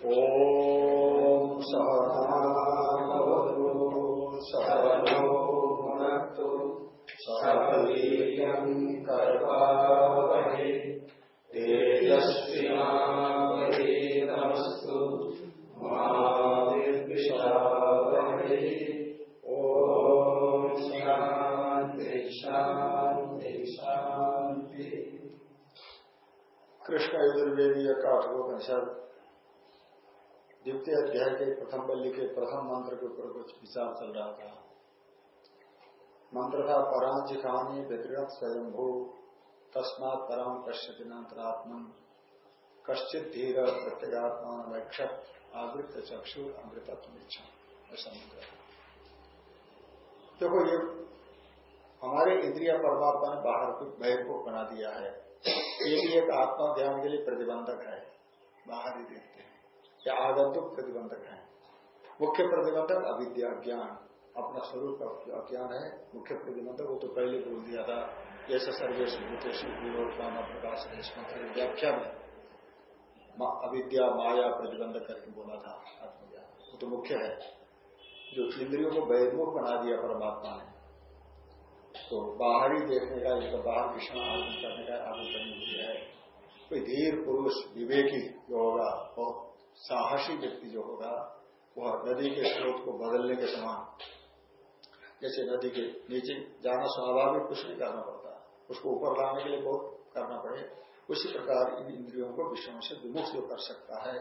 ॐ सहनावतु सहनो भुनक्तु मा विद्विषावहै ॐ शान्ति शान्ति शान्ति। कृष्ण यजुर्वेदीय काठोपनिषद द्वितीय अध्याय के प्रथम बल्ली के प्रथम मंत्र के ऊपर कुछ विचार चल रहा था। मंत्र था परांच कहानी व्यतिगत स्वयंभू, तस्मात परम पश्यतिनात्मन कश्चित धीर प्रत्यगात्मा नक्षत आवृत चक्षु अमृतत्व इच्छा। ऐसा मंत्र देखो, ये हमारे इंद्रिया परमात्मा ने बाहर को भय को बना दिया है। ये भी एक आत्मा ध्यान के लिए प्रतिबंधक है। बाहर हैं या आगंतुक प्रतिबंधक है। मुख्य प्रतिबंधक अविद्या ज्ञान। अपना स्वरूप का अज्ञान है। मुख्य प्रतिबंधक, वो तो पहले बोल दिया था। ऐसा सर्वेश भूतेषु प्रकाश व्याख्या में अविद्या, माया प्रतिबंधक करके बोला था आत्मज्ञान। वो तो मुख्य है। जो इंद्रियों को बहिर्मुख बना दिया परमात्मा ने तो बाहरी देखने का इसका बाहर कृष्ण आरोप करने का बनी हुई है। कोई धीर, पुरुष, विवेकी जो होगा, बहुत साहसी व्यक्ति जो होगा, वह नदी के स्रोत को बदलने के समान, जैसे नदी के नीचे जाना स्वाभाविक कुछ नहीं करना पड़ता। उसको ऊपर लाने के लिए बहुत करना पड़े। उसी प्रकार इन इंद्रियों को विषयों से विमुख जो कर सकता है,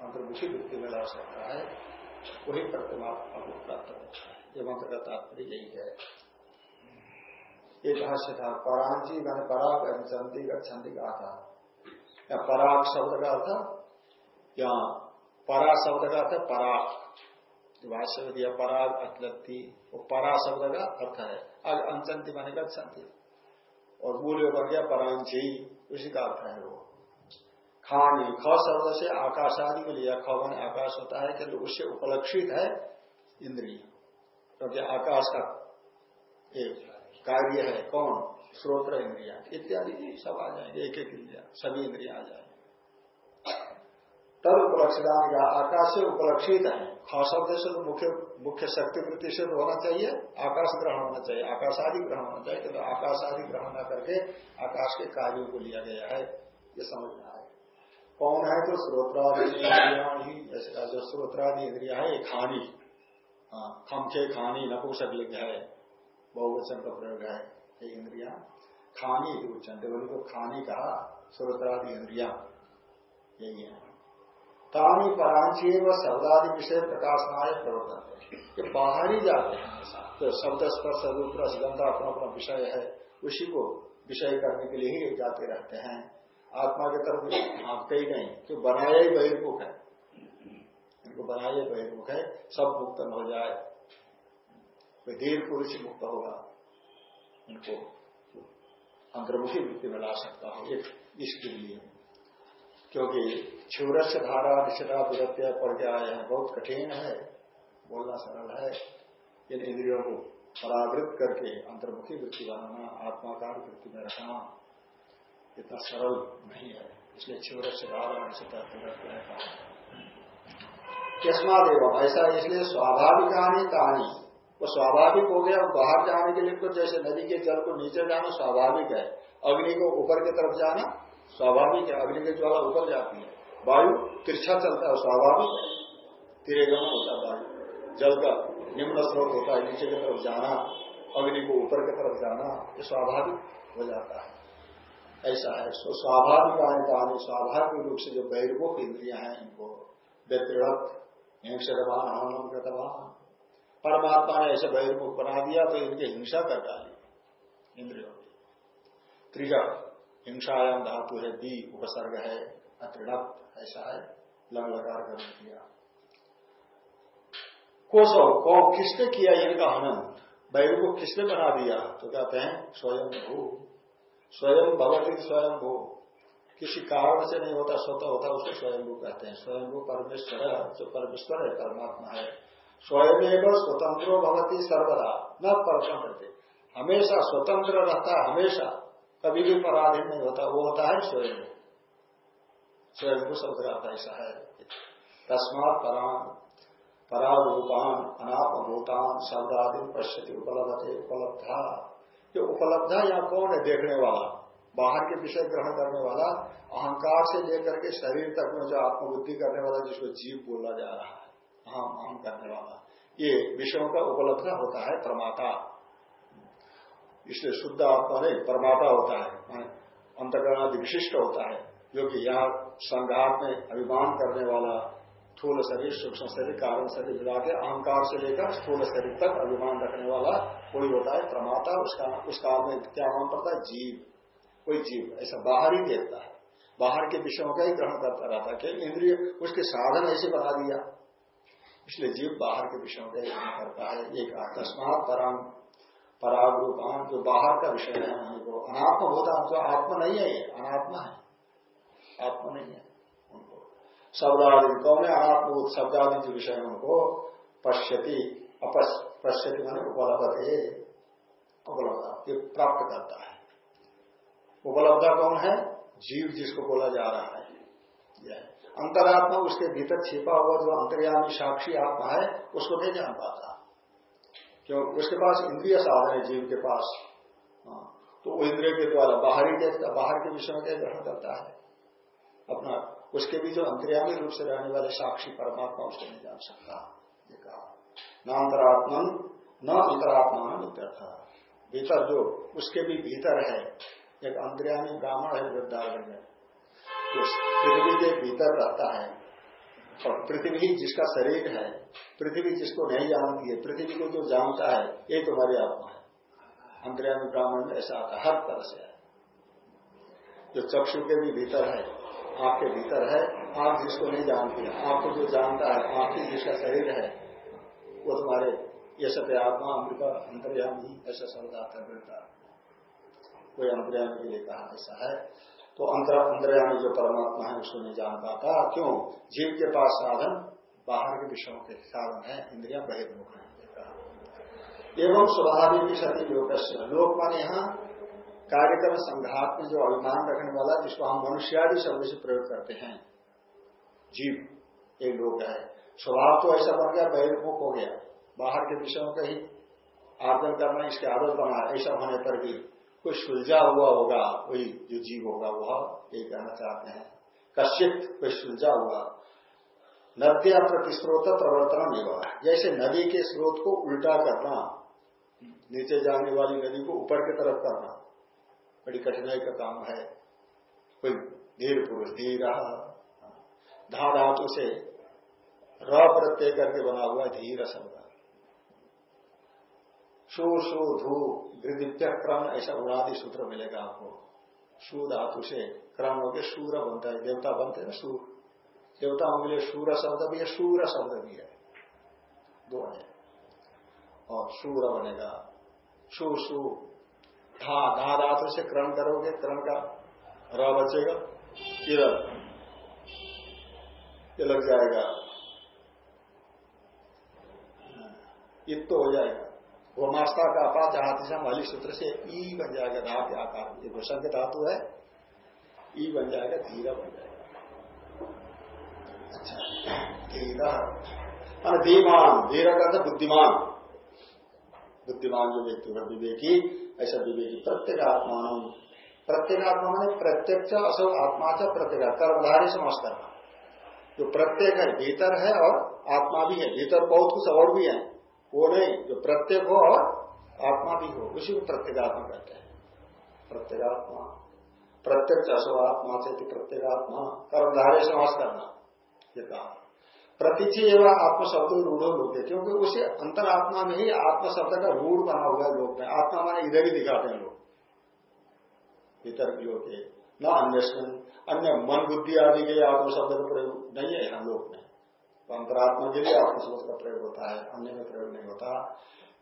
अंतर्मुखी वृत्ति में ला सकता है, वही प्रतिमा आपको प्राप्त होता है। ये मंत्र का तात्पर्य यही है। एक भाष्य था परांची मैंने पराग चंदी छंदी कहा था या पराग शब्द का अर्थ यहाँ परा शब्द का अर्थ भाष्य में दिया पराग अतलती वो परा शब्द का अर्थ है। आग अंचंती का छंती और मूल्य बन गया परांची, उसी का अर्थ है वो। खानी, ख शब्द से आकाश आदि को लिया। ख माने आकाश होता है किंतु उससे उपलक्षित है इंद्रिय। क्योंकि आकाश का एक कार्य है, कौन? श्रोत्र इंद्रिया। इत्यादि सब आ जाएँगे एक एक इंद्रिया, सभी इंद्रिया आ जाएँगे। तब उपलक्षितान का आकाश से उपलक्षित है। खास से तो मुख्य मुख्य शक्ति वृत्ति से तो होना चाहिए। आकाश ग्रहण होना चाहिए। आकाश आदि ग्रहण होना चाहिए। तो आकाश आदि ग्रहण न करके आकाश के कार्यों को लिया गया है। ये समझना है कौन है तो स्रोत्रादि इंद्रिया ही जो स्रोत्रादि इंद्रिया है ये खानी। हाँ, खमखे खानी नपुंसक लिंग है। बहुवचन का प्रयोग है ये इंद्रिया। खानी उच्चनते बोले को खानी कहा स्रोत्रादि इंद्रिया। यही है। तानी परांची व शब्दादि विषय प्रकाशनाय प्रवर्तन ये बाहर जाते हैं तो शब्द स्पर्श रूप रसगंधा अपना अपना विषय है, उसी को विषय करने के लिए ही जाते रहते हैं। आत्मा के तरफ़ भागते ही नहीं क्यों बनाया ही बहिर्मुख है। इनको बनाया बहिर्मुख है, सब मुक्त हो जाए। धीर पुरुष मुक्त होगा, इनको अंतर्मुखी वृत्ति में ला सकता हो इसके लिए। क्योंकि क्षुरस धारा निषेधा विरत्या पढ़ के आए हैं। बहुत कठिन है। बोलना सरल है। इन इंद्रियों को परावृत करके अंतर्मुखी वृत्ति बनाना, आत्माकार वृत्ति में रखना, इतना सरल नहीं है। इसलिए क्षुरस धारा निषेधा विरत्या कहा किस्मादेव ऐसा इसलिए स्वाभाविक कहानी कहानी वो स्वाभाविक हो गया बाहर जाने के लिए तो जैसे नदी के जल को नीचे जाना स्वाभाविक है। अग्नि को ऊपर की तरफ़ जाना स्वाभाविक है। अग्नि की ज्वाला ऊपर जाती है। वायु तिरछा चलता है, स्वाभाविक तिरेगम होता है। वायु जल का निम्न स्रोत होता है, नीचे की तरफ़ जाना, अग्नि को ऊपर की तरफ़ जाना, ये स्वाभाविक हो जाता है। ऐसा है। तो स्वाभाविक आने का आने स्वाभाविक रूप से जो बहिर्मुख इंद्रिया हैं, इनको व्यतिरत हिंसवान हनन कृतवान परमात्मा ने ऐसे बहिर्मुख बना दिया तो इनकी हिंसा कर डाली इंद्रियों की त्रिजा हिंसायाम धातु है, दी, उपसर्ग है अतृणत ऐसा है लंग लकार कर दिया। कोसो को किसने किया इनका हनन बैर को किसने बना दिया? तो कहते हैं, स्वयं भू स्वयं भगवती स्वयं भू किसी कारण से नहीं होता, स्वतः होता उसको स्वयं भू कहते हैं। स्वयं भू परमेश्वर है, जो परमेश्वर है, परमात्मा है। स्वयं स्वतंत्रो भगवती सर्वदा, न परतंत्र हमेशा स्वतंत्र रहता हमेशा। कभी भी पराधीन नहीं होता, वो होता है स्वयं। स्वयं को आता ऐसा है। तस्मात परान परारूपान, अनात्मभूतान शब्दादि पश्यति उपलब्ध उपलब्धा। ये उपलब्धा या कौन है देखने वाला? बाहर के विषय ग्रहण करने वाला, अहंकार से लेकर के शरीर तक में जो आत्मबुद्धि करने वाला, जिसको जीव बोला जा रहा है अहम अहम करने वाला। ये विषयों का उपलब्ध होता है प्रमाता इसलिए शुद्ध आत्मा नहीं परमाता होता है। अंतकरण आदि विशिष्ट होता है, जो कि यहाँ संघात में अभिमान करने वाला स्थूल शरीर, सूक्ष्म शरीर, कारण शरीर मिला के अहंकार से लेकर स्थूल शरीर तक अभिमान रखने वाला कोई होता है प्रमाता, उसका, उस काल में क्या नाम पड़ता है? जीव। कोई जीव, ऐसा बाहर ही देखता है। बाहर के विषयों का ही ग्रहण करता रहता है। कि इंद्रिय, उसके साधन ऐसे बना दिया। इसलिए जीव बाहर के विषयों का ही ग्रहण करता है। एक अकस्मात परम पराग रूपान जो बाहर का विषय है उनको अनात्म होता जो आत्मा नहीं है अनात्मा है। आत्मा नहीं है उनको। शब्दादि कौन है आत्मभूत शब्दादि जो विषय उनको पश्यति पश्यति मैंने उपलब्ध है। उपलब्ध ये प्राप्त करता है। उपलब्ध कौन है? जीव जिसको बोला जा रहा है। यह अंतरात्मा उसके भीतर छिपा हुआ जो अंतर्यामी साक्षी आत्मा है उसको नहीं जान पाता। क्यों? उसके पास इंद्रिय साधन है जीव के पास। हाँ, तो इंद्रिय के द्वारा बाहरी देखता बाहर के विषय में ग्रहण करता है? अपना, उसके भी जो अंतर्यामी रूप से रहने वाले साक्षी परमात्मा उसको नहीं जान सकता। ये कहा। न अंतरात्मन, न अंतरात्मा था भीतर जो, उसके भी भीतर है, एक अंतर्यामी ब्राह्मण है वृद्धारण में। तो पृथ्वी के भीतर रहता है। और पृथ्वी जिसका शरीर है, पृथ्वी जिसको नहीं जानती है, पृथ्वी को जो जानता है, ये तुम्हारी आत्मा है। अंतर्यामी ब्राह्मण में ऐसा आता हर तरह से। है जो चक्षु के भी भीतर है आपके भीतर है, आप जिसको नहीं जानते, आपको जो जानता है, आपकी जिसका शरीर है, वो तुम्हारे ये सब आत्मा, अमृत, अंतर्यामी ऐसा शब्द आता है। कोई अंतर्यामी के लिए कहा ऐसा है। तो अंतर, अंतर्यामी जो परमात्मा है, उसको नहीं जान पाता। क्यों? जीव के पास साधन, बाहर के विषयों के साधन है, इंद्रिया बहिर्मुख है एवं स्वाभाविक सती योग लोक यहाँ कार्यक्रम संघात में जो अभिमान रखने वाला, जिसको हम मनुष्यादि शब्द से प्रयोग करते हैं, जीव, एक लोग है। स्वभाव तो ऐसा बन गया, बहिर्मुख हो गया। बाहर के विषयों का ही आर्जन करना, इसके आदत बना, ऐसा होने पर भी कोई सुलझा हुआ होगा, वही जो जीव होगा, वह यही कहना चाहते हैं। कश्चित कोई सुलझा हुआ। नद्या प्रतिस्रोत प्रवर्तन विवाह जैसे नदी के स्रोत को उल्टा करना, नीचे जाने वाली नदी को ऊपर की तरफ़ करना। बड़ी कठिनाई का काम है। कोई धीर पुरुष, धीर। धा धातु से र प्रत्यय करके बना हुआ धीर शब्द। सु सु धू गृदित्य क्रम, ऐसा उड़ादी सूत्र मिलेगा आपको। सु धातु से क्रम होकर सूर बनता है। देवता बनते हैं सूर देवताओं के लिए सूर शब्द भी है सूर शब्द भी है। दो है। और सूर बनेगा। सु धा धा धातु से क्रम करोगे, क्रम का र बचेगा किरण ये लग जाएगा। इत तो हो जाएगा। वो मास्ता का अपा चाहते से माली सूत्र से ई बन जाएगा धा के आकार। ये भूषण के धातु है, ई बन जाएगा, धीरा बन जाएगा। अच्छा धीरा। धीमान, धीरा का बुद्धिमान। बुद्धिमान जो व्यक्ति होगा विवेकी ऐसा विवेकी प्रत्येक आत्मा प्रत्येक आत्मा मैंने प्रत्यक्ष असो आत्मा से प्रत्येक कर्मधारी करना जो प्रत्येक है, भीतर है और आत्मा भी है। भीतर बहुत कुछ और भी है। वो नहीं, जो प्रत्येक हो और आत्मा भी हो, उसी को प्रत्येगात्मा कहते हैं। प्रत्येगात्मा प्रत्यक्ष असो आत्मा से प्रत्येक आत्मा, कर्मधारी समाज करना ये कहा। प्रतीचि एवं आत्म शब्द रूढ़ लोग क्योंकि उसे अंतरात्मा में ही आत्म शब्द का रूढ़ बना हुआ है लोग में। आत्मा माने इधर ही दिखाते हैं लोग। भीतर की लोग न अन्वेषण अन्य मन बुद्धि आदि के आत्म शब्द का प्रयोग नहीं है हम लोग में। तो अंतरात्मा के लिए आत्म शब्द का प्रयोग होता है, अन्य में प्रयोग नहीं होता।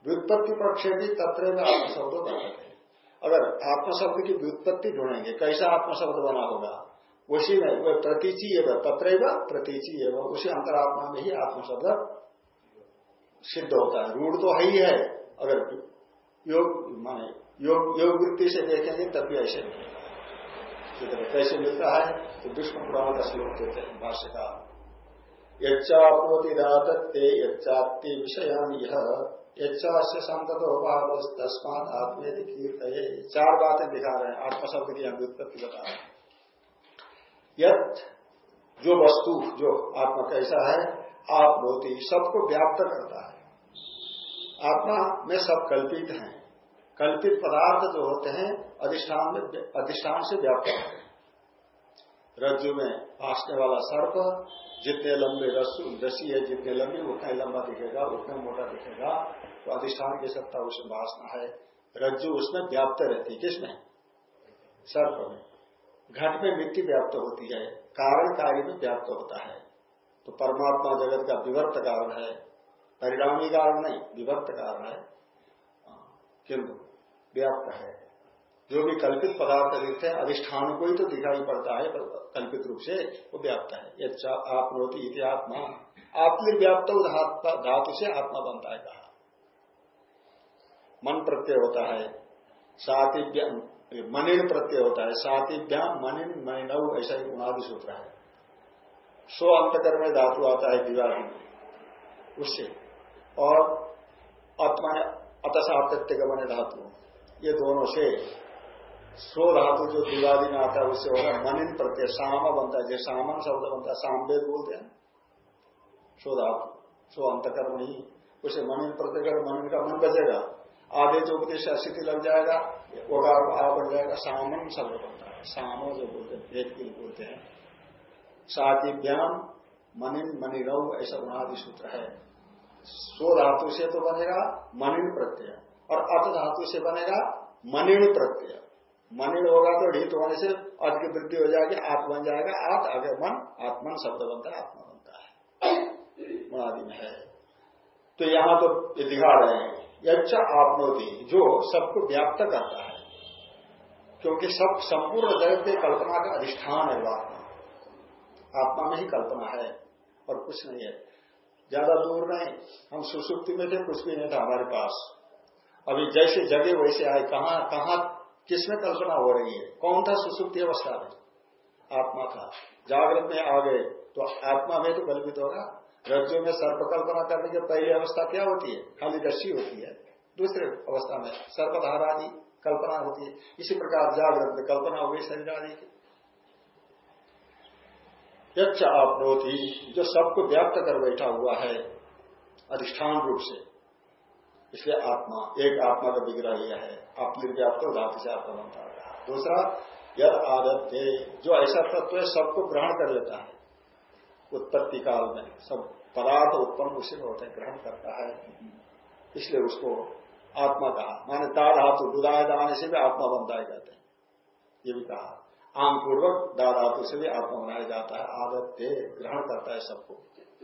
व्युत्पत्ति पक्ष भी तत्र में आत्म शब्द बनाते अगर आत्म शब्द की व्युत्पत्ति ढूंढेंगे, कैसा आत्म शब्द बना होगा? उसी में वह प्रतीची एवं तत्र प्रतीची एवं, उसी अंतरात्मा में ही आत्मशब्द सिद्ध होता है। रूढ़ तो है ही है, अगर योग, माने योग योग वृत्ति से देखेंगे तब भी ऐसे मिलेगा कैसे मिलता है तो विष्णु पुराण का श्लोक देते हैं भाष्य का यच्चापोति दादत्ते यच्चात्ति विषयान यह यच्चा से संततो भाव तस्मात आत्मे कीर्त चार बातें दिखा रहे हैं, आत्मशब्द की व्युत्पत्ति बता रहे हैं। यत, जो वस्तु, जो आत्मा कैसा है, आप होती सबको व्याप्त करता है। आत्मा में सब कल्पित हैं। कल्पित पदार्थ जो होते हैं, अधिष्ठान में अधिष्ठान से व्याप्त होते हैं। रज्जु में भाषने वाला सर्प, जितने लंबे रस्सु रसी है, जितने लंबी उतना ही लंबा दिखेगा उतना मोटा दिखेगा तो अधिष्ठान की सत्ता उसमें भाषना है। रज्जु उसमें व्याप्त रहती किसमें? सर्प में। घट में मिट्टी व्याप्त होती है, कारण कार्य में व्याप्त होता है। तो परमात्मा जगत का विवर्त कारण है, परिणामी कारण नहीं, विवर्त कारण है। किंतु व्याप्त है। जो भी कल्पित पदार्थ दिखते हैं, अधिष्ठान को ही तो दिखाई पड़ता है कल्पित रूप से वो व्याप्त है। ये आप रोती इति आत्मा। व्याप्त धातु से आत्मा बनता है कहा। मन प्रत्यय होता है सातिभ्याम मनिन प्रत्यय होता है सातिभ्याम मनिन मनिनव ऐसा ही उनादि सूत्र है। सो अंतकर में धातु आता है दिवाली में, उससे। और आत्मा अतसात्यत्य गमन धातु। ये दोनों से सो धातु जो दिवादी में आता है, उससे होगा मनिन प्रत्यय। सामा बनता है जो सामन शब्द बनता है, सामवेद बोलते हैं। सो धातु, सो अंतकर्म ही। उसे मनिन प्रत्यय मनिन का मन बचेगा आधे जो उपदेश स्थिति लग जाएगा। ओकार आ बन जाएगा सामन शब्द बनता है सामो जो बोलते हैं भेद के बोलते हैं सातिभ्याम मनिन मनिरव ऐसा गुणादि सूत्र है। सो धातु से तो बनेगा मनिन प्रत्यय और अत धातु से बनेगा मनिन प्रत्यय। मनिल होगा तो ढीत होने से अद की वृद्धि हो जाएगी, आत्म बन जाएगा, आत आगे मन, आत्मन शब्द बनता है, आत्मा बनता है। मनादि में है। तो यहाँ तो दिखा रहे हैं। यच्च आपनोति, जो सबको व्याप्त करता है। क्योंकि सब संपूर्ण जगत के कल्पना का अधिष्ठान है आत्मा आत्मा में ही कल्पना है, और कुछ नहीं है। ज़्यादा दूर नहीं, हम सुसुप्ति में थे, कुछ भी नहीं था हमारे पास। अभी जैसे जगे वैसे आए, कहा कहा किसमें कल्पना हो रही है? कौन था सुसुप्ति अवस्था में? आत्मा था। जागृत में आ गए तो आत्मा में तो कल्पित होगा। रज्जु में सर्प कल्पना करने की पहली अवस्था क्या होती है? खाली दृष्टि होती है। दूसरे अवस्था में सर्पधारा आदि कल्पना होती है। इसी प्रकार जागृत में कल्पना हो गई शरीर आदि की। यक्ष आपनोति, जो सबको व्याप्त कर बैठा हुआ है, अधिष्ठान रूप से। इसलिए आत्मा, एक आत्मा का विग्रह यह है। आप निर्व्याप्त धातु से आत्मा बनता है। दूसरा, यद आदत है जो ऐसा तत्व है, सबको ग्रहण कर लेता है। उत्पत्ति काल में सब पदार्थ उत्पन्न उसी में होते हैं, ग्रहण करता है। इसलिए उसको आत्मा कहा। माने दा धातु दुदाय दाने से भी आत्मा बनता कहते हैं। ये भी कहा। आम पूर्वक दा धातु से भी आत्मा बनाया जाता है। आदत ग्रहण करता है सबको।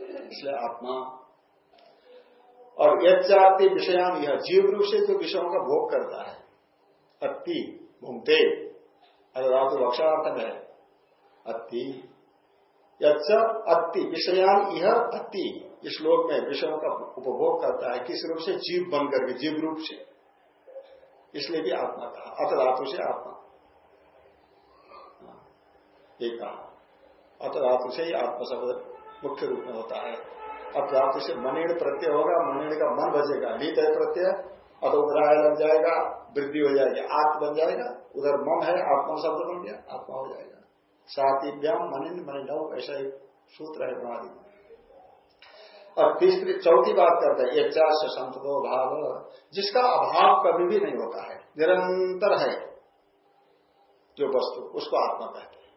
इसलिए आत्मा। और यज्ञाति विषयान, यह जीव रूप से जो विषयों का भोग करता है। अति घूमते धातु भक्षार्थ है। अति यच्च अति विषयान यह अति इस लोक में विषयों का उपभोग करता है, किस रूप से? जीव बन करके, जीव रूप से। इसलिए भी आत्मा कहा अत धातु से आत्मा। एक कहा। अत धातु से ही आत्मा शब्द मुख्य रूप में होता है। अब धातु से मनीण प्रत्यय होगा, मनीण का मन बजेगा। नीत है प्रत्यय अतोग्राह लग जाएगा, वृद्धि हो जाएगी, आत्म बन जाएगा, उधर मन है, आत्मा शब्द बन गया, आत्मा हो जाएगा। सातिव्याम मनिन मनिनव ऐसा एक सूत्र है प्रणाली और तीसरी, चौथी बात करते हैं चार से संतो भाव, जिसका अभाव कभी भी नहीं होता है, निरंतर है जो वस्तु, उसको आत्मा कहते हैं।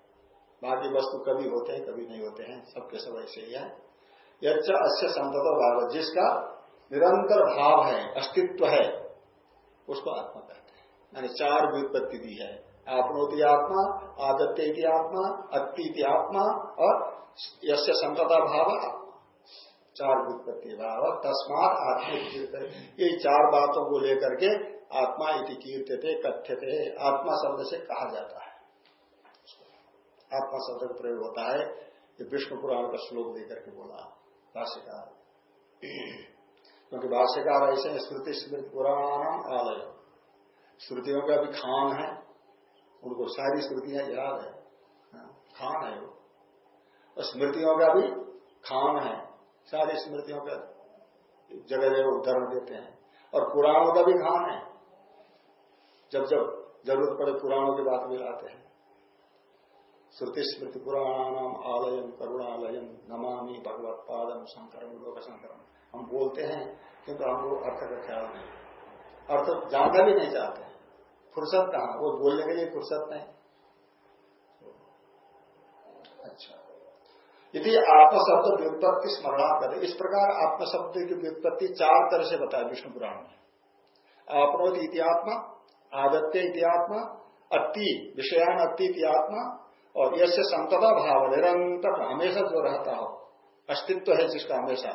बाकी वस्तु कभी होते हैं, कभी नहीं होते हैं, सबके सब ऐसे ही है। यज्ञ अस्य संतत भाव, जिसका निरंतर भाव है, अस्तित्व है, उसको आत्मा कहते हैं। यानी चार व्युत्पत्ति दी है। आपनोति आत्मा आदत्य आत्मा अति आत्मा और यश संतता भाव, चार व्युत्पत्ति भाव, तस्मात आत्मिक ये चार बातों को लेकर के आत्मा इति कीर्तते कथ्यते, आत्मा शब्द से कहा जाता है। आत्मा शब्द का प्रयोग होता है, ये विष्णु पुराण का श्लोक देकर के बोला, भाष्यकार। क्योंकि भाष्यकार ऐसे स्मृति स्मृति पुराण आलय। श्रुतियों का भी खान है उनको सारी स्मृतियाँ याद है। हाँ, खान है वो। और स्मृतियों का भी खान है। सारी स्मृतियों का जगह जगह उदाहरण देते हैं। और पुराणों का भी खान है। जब जब ज़रूरत पड़े पुराणों की बात भी लाते हैं। श्रुति स्मृति पुराणानाम आलयम करुणालयम नमामि भगवत पादम शंकरम लोक शंकरम हम बोलते हैं किंतु हमको अर्थ का ख्याल नहीं। अर्थ जानना भी नहीं चाहते। फुर्सत कहा? वो बोलने के लिए फुर्सत नहीं। अच्छा। यदि आत्मशब्द व्युत्पत्ति स्मरणा करे इस प्रकार आत्मशब्द की व्युत्पत्ति चार तरह से बताया विष्णु पुराण में। आपनोत इतिहात्मा आदत्य इतिहात्मा अति विषयान अति इतिहात्मा और यश संतदा भाव, निरंतर हमेशा जो रहता हो, अस्तित्व है जिसका हमेशा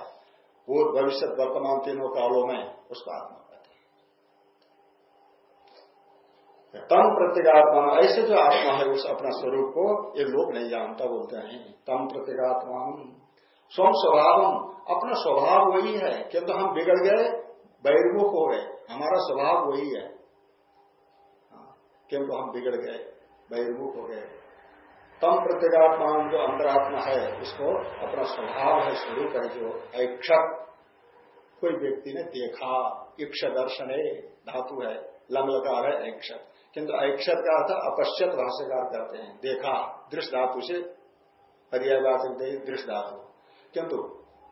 भूत भविष्य वर्तमान तीनों कालों में, उसका आत्मा कहते हैं तम प्रत्येगात्मा। ऐसे जो आत्मा है उस अपना स्वरूप को ये लोग नहीं जानता बोलते हैं। तम प्रत्येगात्मा। स्वम स्वभाव अपना स्वभाव वही है किंतु हम बिगड़ गए बहिर्मुख हो। गए हमारा स्वभाव वही है। हाँ, किंतु हम बिगड़ गए बहिर्मुख हो। गए तम प्रत्येगात्मा जो अंतरात्मा है उसको अपना स्वभाव है स्वरूप है जो ऐक्षक। कोई व्यक्ति ने देखा इक्ष दर्शन धातु है लंगलकार है ऐक्षक। किंतु ऐक्षत का अर्थ अपश्यत भाष्यकार करते हैं। देखा दृश्य धातु से पर्यायवाचक दृश्य धातु किंतु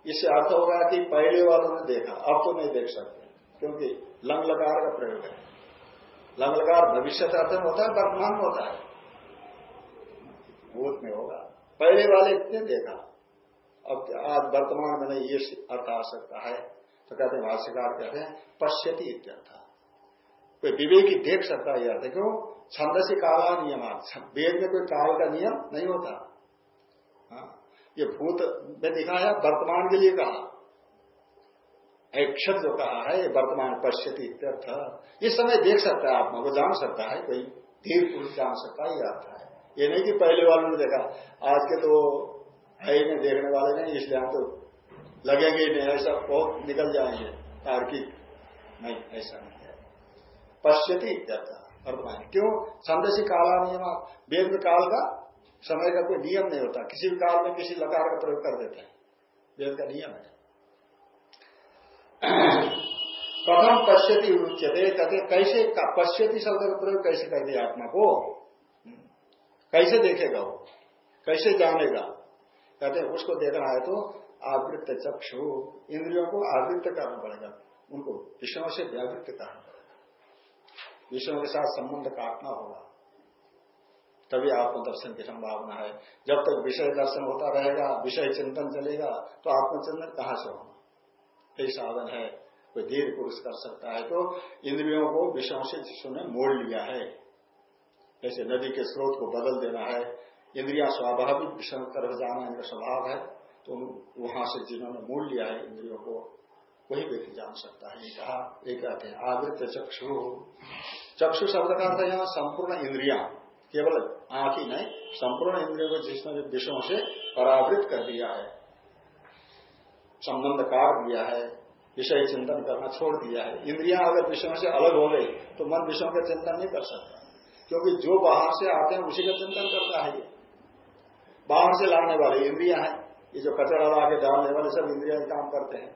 इससे अर्थ होगा कि पहले वालों ने देखा, अब तो नहीं देख सकते, क्योंकि लंग लकार का प्रयोग है। लंग लकार भविष्य अर्थ में होता है, वर्तमान में होता है। भूत में होगा। पहले वाले इतने देखा। अब आज वर्तमान में नहीं, ये अर्थ आ सकता है। तो कहते हैं, भाष्यकार कहते हैं, पश्यति इत्यर्थ। कोई विवेकी देख सकता है अर्थ क्यों छंद से काला नियम वेद में कोई काल का नियम नहीं होता। हाँ। ये भूत में दिखाया वर्तमान के लिए कहा। ऐक्षत जो कहा है, ये वर्तमान, पश्यति इत्यर्थ। इस समय देख सकता है आत्मा को, जान सकता है कोई। धीर पुरुष जान सकता है, ये अर्थ है। ये नहीं कि पहले वालों ने देखा। आज के तो है ही नहीं, देखने वाले नहीं, इसलिए हम तो लगेंगे ही नहीं। ऐसा बहुत निकल जाएँगे। तार्किक। नहीं, ऐसा नहीं। है पश्यति अर्थमान, क्यों? संदेशी काला नियम वेद काल का समय का कोई नियम नहीं होता। किसी भी काल में किसी लकार का प्रयोग कर देते हैं। वेद का नियम है। प्रथम पश्यति उच्चते कहते कैसे पश्यति शब्द का प्रयोग कैसे कर दिया आत्मा को? कैसे देखेगा वो? कैसे जानेगा? कहते उसको देखना है तो आवृत्त चक्षु, इंद्रियों को आवृत्त करना पड़ेगा। उनको विषयों से व्यावृत्त करना विषयों के साथ संबंध काटना होगा। तभी आत्मदर्शन की संभावना है। जब तक विषय दर्शन होता रहेगा, विषय चिंतन चलेगा तो आत्मचिंतन कहाँ से होगा? यही साधन है। कोई धीर पुरुष कर सकता है। तो इंद्रियों को विषयों से जिसने मोड़ लिया है, जैसे नदी के स्रोत को बदल देना है। इंद्रिया स्वाभाविक विषय तरफ़ जाना इनका स्वभाव है तो वहाँ से जिन्होंने मूल लिया है इंद्रियों को वही व्यक्ति जान सकता है। कहा, ये कहते हैं आवृत चक्षु। चक्षु शब्द का अर्थ यहाँ संपूर्ण इंद्रिया, केवल आँख ही नहीं, संपूर्ण इंद्रियों को जिसने विषयों से परावृत कर दिया है, संबंध काट दिया है, विषय चिंतन करना छोड़ दिया है। इंद्रिया अगर विषयों से अलग हो गई तो मन विषयों का चिंतन नहीं कर सकता। क्योंकि जो बाहर से आते हैं, उसी का चिंतन करता है ये। बाहर से लाने वाले इंद्रिया है, ये जो कचरा ला के डालने वाले सब इंद्रिया काम करते हैं।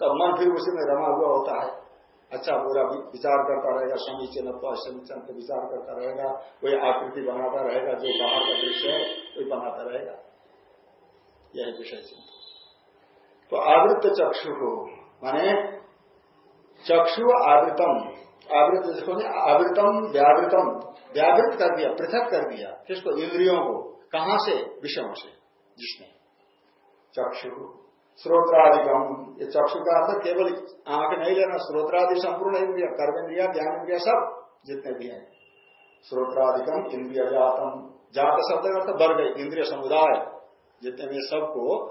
तब मन फिर उसी में रमा हुआ होता है। अच्छा बुरा विचार करता रहेगा समीचीन असमीचन के विचार करता रहेगा, कोई आकृति बनाता रहेगा, जो बाहर का दृश्य है कोई बनाता रहेगा। यह विषय चिंतन तो आवृत चक्षु को, माने चक्षु आवृतम आवृत जिसको आवृतम, व्यावृतम, व्यावृत कर दिया, पृथक कर दिया, किसको, इंद्रियों को, कहा से, विषयों से, जिसने, चक्षु श्रोत्रादिकम ये चक्षु का अर्थ केवल आँख नहीं लेना श्रोत्रादि संपूर्ण इंद्रिया कर्म इंद्रिया ज्ञान इंद्रिया सब जितने भी हैं। श्रोत्रादिकम इंद्रिया जातम। जात शब्द का अर्थ गए इंद्रिय समुदाय। जितने भी सबको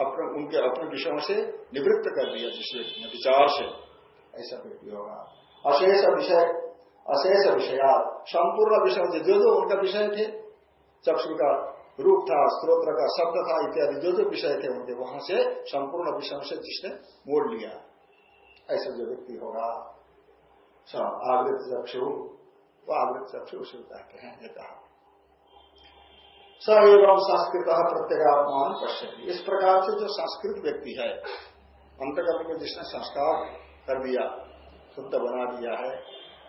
अपने, उनके अपने विषयों से निवृत्त कर दिया जिस व्यक्ति ने विचार से। ऐसा व्यक्ति होगा। अशेष विषय, अशेष विषया संपूर्ण विषय, जो जो उनका विषय थे चक्षु का रूप था स्त्रोत्र का शब्द था इत्यादि जो जो विषय थे उनके, वहाँ से संपूर्ण विषय से जिसने मोड़ लिया। ऐसा जो व्यक्ति होगा आवृत चक्षु, वो आवृत चक्षु उसे कहते हैं ये कहा स एवं संस्कृत प्रत्येगात्मान पश्चिम इस प्रकार से जो संस्कृत व्यक्ति है अंतकर्म को जिसने संस्कार कर दिया, शुद्ध बना दिया है,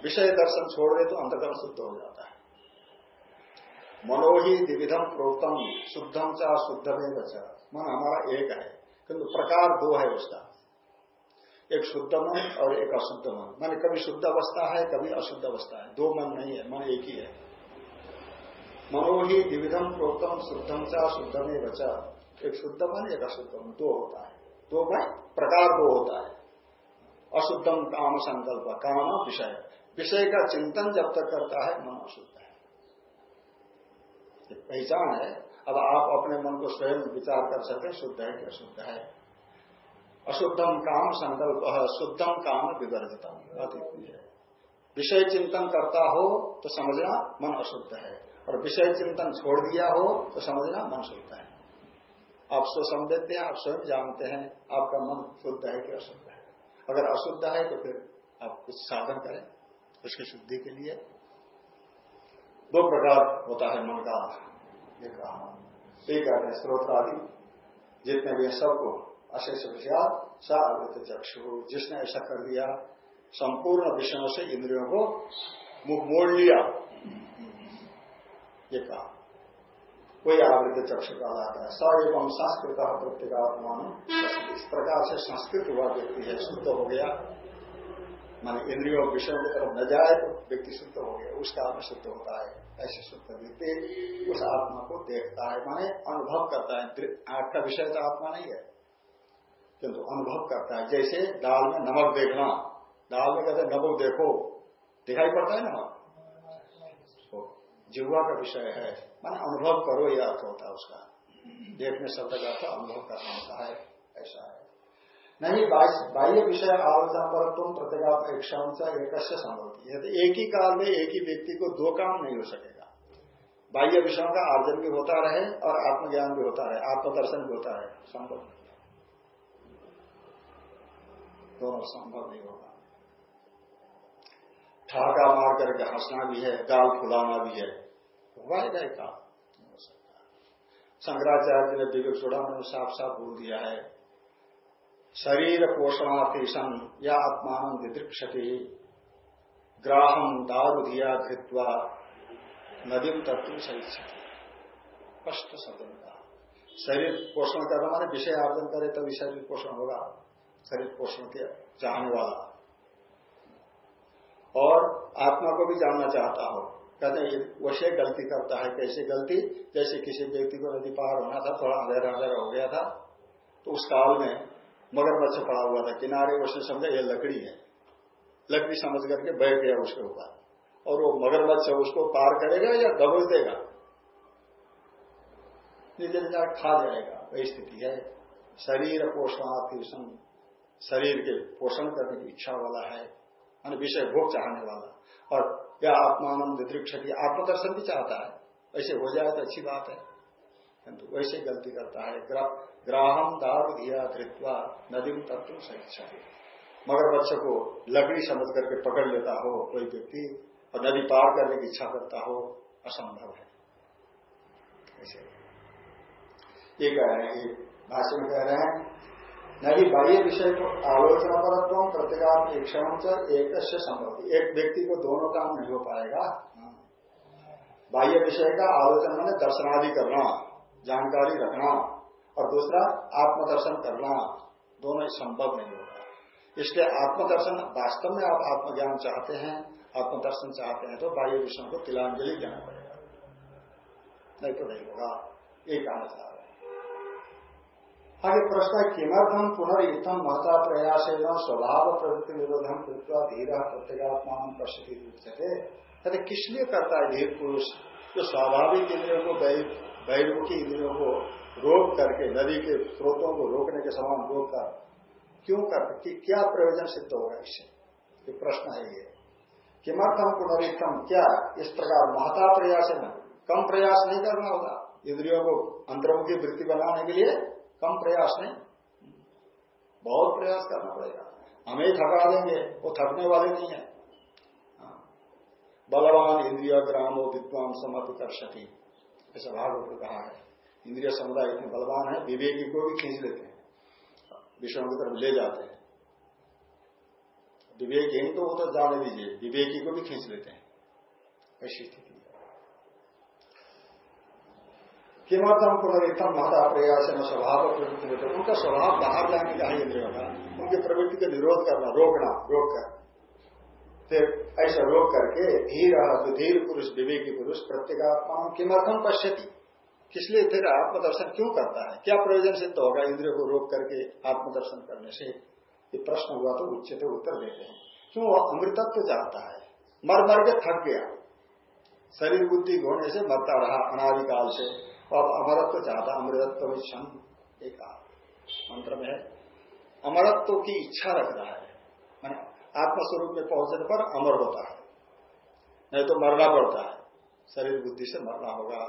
विषय दर्शन छोड़ दे तो अंतकर्म शुद्ध हो जाता है। मनोही द्विविधम प्रोक्तम शुद्धम चा शुद्ध में बचा मन हमारा एक है। किंतु प्रकार दो है उसका। एक शुद्ध मन और एक अशुद्ध मन। मन कभी शुद्ध अवस्था है, कभी अशुद्ध अवस्था है। दो मन नहीं है, मन एक ही है। मनो ही द्विविधम प्रोक्तम शुद्धम चा शुद्ध में बचा एक शुद्ध मन, एक अशुद्ध मन। दो होता है। दो में प्रकार दो होता है। अशुद्धम काम संकल्प, काम विषय। विषय का चिंतन जब तक करता है, मन अशुद्ध। पहचान है, अब आप अपने मन को स्वयं विचार कर सकते शुद्ध है कि अशुद्ध है। अशुद्धम काम संकल्प शुद्धम काम विवर्जितम है। विषय चिंतन करता हो तो समझना मन अशुद्ध है। और विषय चिंतन छोड़ दिया हो तो समझना मन शुद्ध है। आप स्व समझते हैं, आप स्वयं जानते हैं, आपका मन शुद्ध है कि अशुद्ध है। अगर अशुद्ध है तो फिर आप कुछ साधन करें, उसकी शुद्धि के लिए। दो प्रकार होता है मन का ये कहा एक कहते हैं स्रोत आदि जितने भी सबको अशेष विषयात सा अवृत चक्षु। जिसने ऐसा कर दिया, संपूर्ण विषयों से इंद्रियों को मुख मोड़ लिया, ये कहा कोई आवृत चक्षु का आता है। स एवं संस्कृत प्रत्येगात्मा इस प्रकार से संस्कृत हुआ व्यक्ति है, शुद्ध हो गया। मान इंद्रियों विषयों की तरफ़ न जाए तो व्यक्ति शुद्ध हो गया, उसका आत्मा शुद्ध होता है, ऐसे शुद्ध व्यक्ति उस आत्मा को देखता है, माने अनुभव करता है आँख का विषय तो आत्मा नहीं है, किंतु अनुभव करता है, जैसे दाल में नमक देखना, दाल में कहते नमक देखो दिखाई पड़ता है नमक? जिह्वा का विषय है, मान अनुभव करो, यह अर्थ होता है उसका, देखने शब्द का अनुभव करना होता है, ऐसा है। नहीं, बाह्य विषय आलोचना पर तुम प्रत्येगात्म एक से एक एक ही काल में एक ही व्यक्ति को दो काम नहीं हो सकेगा। बाह्य विषयों का आर्जन भी होता रहे और आत्मज्ञान भी होता रहे, आत्मदर्शन भी होता रहे। संभव नहीं दोनों संभव नहीं होगा। ठाका मार करके हंसना भी है, गाल फुलाना भी है। वायदा का शंकराचार्य ने विवेक चूड़ामण में साफ़ साफ़ बोल दिया है। शरीर पोषणातीशन या आत्मान विदृक्षति। ग्राहम दारू दिया धृत्वा नदीम तत्व सही स्पष्ट शब्द शरीर पोषण करना माने विषय आर्जन करे तभी शरीर पोषण होगा। शरीर पोषण के चाहने वाला। और आत्मा को भी जानना चाहता हो। कहते हैं वैसे गलती करता है, कैसे गलती? जैसे किसी व्यक्ति को नदी पार होना था, थोड़ा अंधेरा अंधेरा हो गया था तो उस काल में मगरमच्छ पड़ा हुआ था, किनारे उसने समझा, ये लकड़ी है। लकड़ी समझ करके बैठ गया उसके ऊपर। और वो मगरमच्छ उसको पार करेगा या दबोच देगा? नीचे खा जाएगा। वही स्थिति है। शरीर पोषणार्थी शरीर के पोषण करने की इच्छा वाला है मान विषय भोग चाहने वाला। और या आत्मानंद की आत्मदर्शन भी चाहता है। ऐसे हो जाए तो अच्छी बात है। किंतु वैसे गलती करता है। ग्राहम दारू दिया धृत्वा नदी तत्व शिक्षा मगर बच्चे को लकड़ी समझ करके पकड़ लेता हो, कोई व्यक्ति और नदी पार करने की इच्छा करता हो, असंभव है। ऐसे। ये कह रहे हैं भाषण में कह रहे हैं, नदी बाह्य विषय को आलोचना परत्व प्रतिकार क्षण एक संभव एक व्यक्ति को दोनों काम नहीं हो पाएगा। बाह्य विषय का आलोचना मैंने दर्शनादि करना, जानकारी रखना। और दूसरा, आत्मदर्शन करना दोनों संभव नहीं होगा इसलिए आत्मदर्शन वास्तव में आप आत्मज्ञान चाहते हैं, आत्मदर्शन चाहते हैं तो बाह्य विषयों को तिलांजलि देना पड़ेगा। नहीं तो नहीं होगा। एक कहना चाह रहे आगे प्रश्न है किमर्थम पुनर्युद्धम महता प्रयास स्वभाव प्रवृत्ति निरोधम कृत्वा धीर प्रत्येगात्मा प्रसिद्धि कहते किस लिए करता है धीर पुरुष? जो स्वाभाविक इंद्रियों को बहिर्मुखी इंद्रियों को रोक करके, नदी के स्रोतों को रोकने के समान रोक कर क्यों कर, कि क्या प्रयोजन सिद्ध होगा इससे? ये प्रश्न है ये। किमर्थम पुनरुत्तम क्या इस प्रकार महता प्रयास है कम प्रयास नहीं करना होगा। इंद्रियों को अंतर्मुखी वृत्ति बनाने के लिए कम प्रयास नहीं। बहुत प्रयास करना पड़ेगा। हमें थका देंगे, वो थकने वाले नहीं है। हाँ। बलवान इंद्रिय ग्रामो कर सकी ऐसा भागवत कहा है। इंद्रिय समुदाय इतने बलवान है, विवेकी को भी खींच लेते हैं। विषयों की तरफ़ ले जाते हैं। विवेक विवेकहीन तो वो तो जाने दीजिए, विवेकी को भी खींच लेते हैं। ऐसी स्थिति किमर्थम पुनरितम महता प्रयास न स्वभाव प्रवृत्ति उनका स्वभाव बाहर जाने का है इंद्रियों का उनकी प्रवृत्ति का निरोध करना, रोकना रोक कर ऐसा रोक करके धीर धीर पुरुष, विवेकी पुरुष प्रत्येगात्मा किमर्थम पश्यति? किस लिए फिर आत्मदर्शन क्यों करता है? क्या प्रयोजन सिद्ध होगा इंद्रियों को रोक करके आत्मदर्शन करने से? ये प्रश्न हुआ तो उच्चते उत्तर देते हैं। क्यों? अमृतत्व चाहता है। मर मर के थक गया। शरीर बुद्धि होने से मरता रहा अनादिकाल से। और अमरत्व चाहता, अमृतत्व क्षण एक मंत्र में है, अमरत्व की इच्छा रख रहा है। मैंने आत्मस्वरूप में पहुँचने पर अमर होता है। नहीं तो मरना पड़ता है। शरीर बुद्धि से मरना होगा।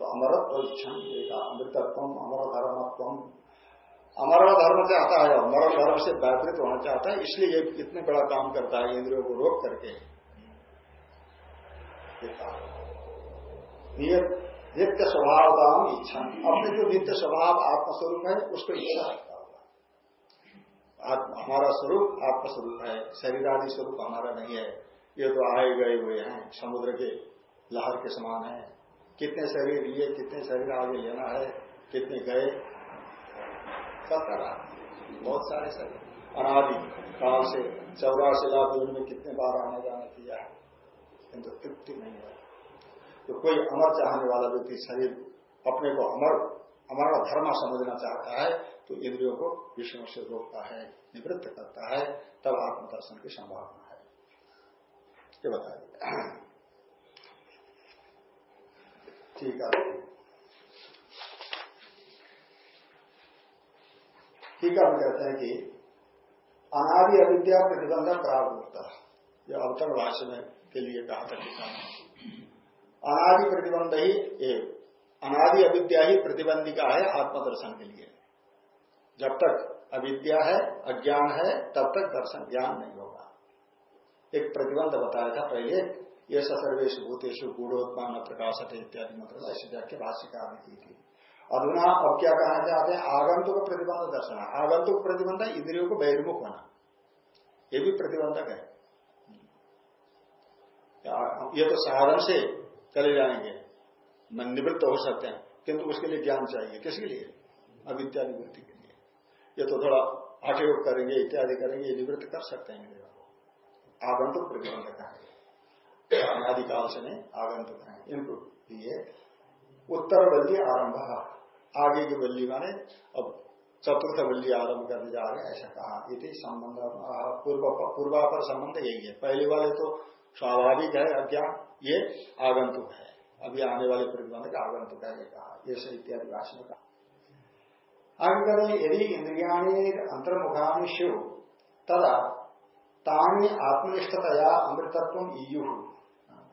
तो अमरत्व क्षण एक अमृतत्व अमर धर्मत्व अमर धर्म चाहता है मरण धर्म से व्यापृत होना चाहता है, इसलिए ये कितने बड़ा काम करता है, इंद्रियों को रोक करके। नित्य स्वभाव का हम इच्छा। अपने जो नित्य स्वभाव आत्मस्वरूप है, उसको इच्छा होगा हमारा स्वरूप आपका स्वरूप है शरीर आदि स्वरूप हमारा नहीं है। ये तो आए गए हुए हैं, समुद्र के लहर के समान है। कितने शरीर लिए, कितने शरीर आगे लेना है, कितने गए? करता रहा बहुत सारे शरीर। अनादि काल से? चौरासी लाख दिन में कितने बार आने जाने किया है? किंतु तृप्ति नहीं है। तो कोई अमर चाहने वाला व्यक्ति शरीर अपने को अमर हमारा धर्म समझना चाहता है तो इंद्रियों को विषयों से रोकता है, निवृत्त करता है, तब आत्मदर्शन की संभावना है। ये बताइए ठीक है। ठीक है, हम कहते हैं कि अनादि अविद्या होता है। यह अवतर भाष्य में के लिए कहा था किसान अनादि प्रतिबंध ही एक, अनादि अविद्या ही प्रतिबंधिका है आत्मदर्शन के लिए। जब तक अविद्या है, अज्ञान है, तब तक दर्शन ज्ञान नहीं होगा। एक प्रतिबंध बताया था पहले, ये सर्वेश भूतेश गूढ़ोत्मान प्रकाशत इत्यादि मतलब ऐसे व्याख्या भाष्यकार ने की थी। अधुना अब क्या कहना चाहते हैं? आगंतुक प्रतिबंध दर्शन। आगंतुक प्रतिबंध है, इंद्रियों को बहिर्मुख होना। ये भी प्रतिबंधक है। ये तो साधन से चले जाएँगे। निवृत्त हो सकते हैं, किंतु उसके लिए ज्ञान चाहिए। किसके लिए? अब इत्यादि वृत्ति के लिए ये तो थोड़ा हठयोग करेंगे, इत्यादि करेंगे, ये निवृत्त कर सकते हैं आगंतुक प्रतिबंधक है अनादिकाल से नहीं, आगंतुक है। इनको लिए उत्तर बल्ली आरंभ आगे की बल्ली माने, अब चतुर्थ बल्ली आरंभ करने जा रहे हैं, ऐसा कहा। ये संबंध पूर्व पूर्वापर संबंध यही है। पहले वाले तो स्वाभाविक है अज्ञान ये आगंतुक है। अभी आने वाले प्रतिबंध का आगंतुक है, ये कहा। ये इत्यादि भाषण कहा। आगे यदि इंद्रियाणी अंतर्मुखानी शिव तदा तानी आत्मनिष्ठतया अमृतत्व ईयु।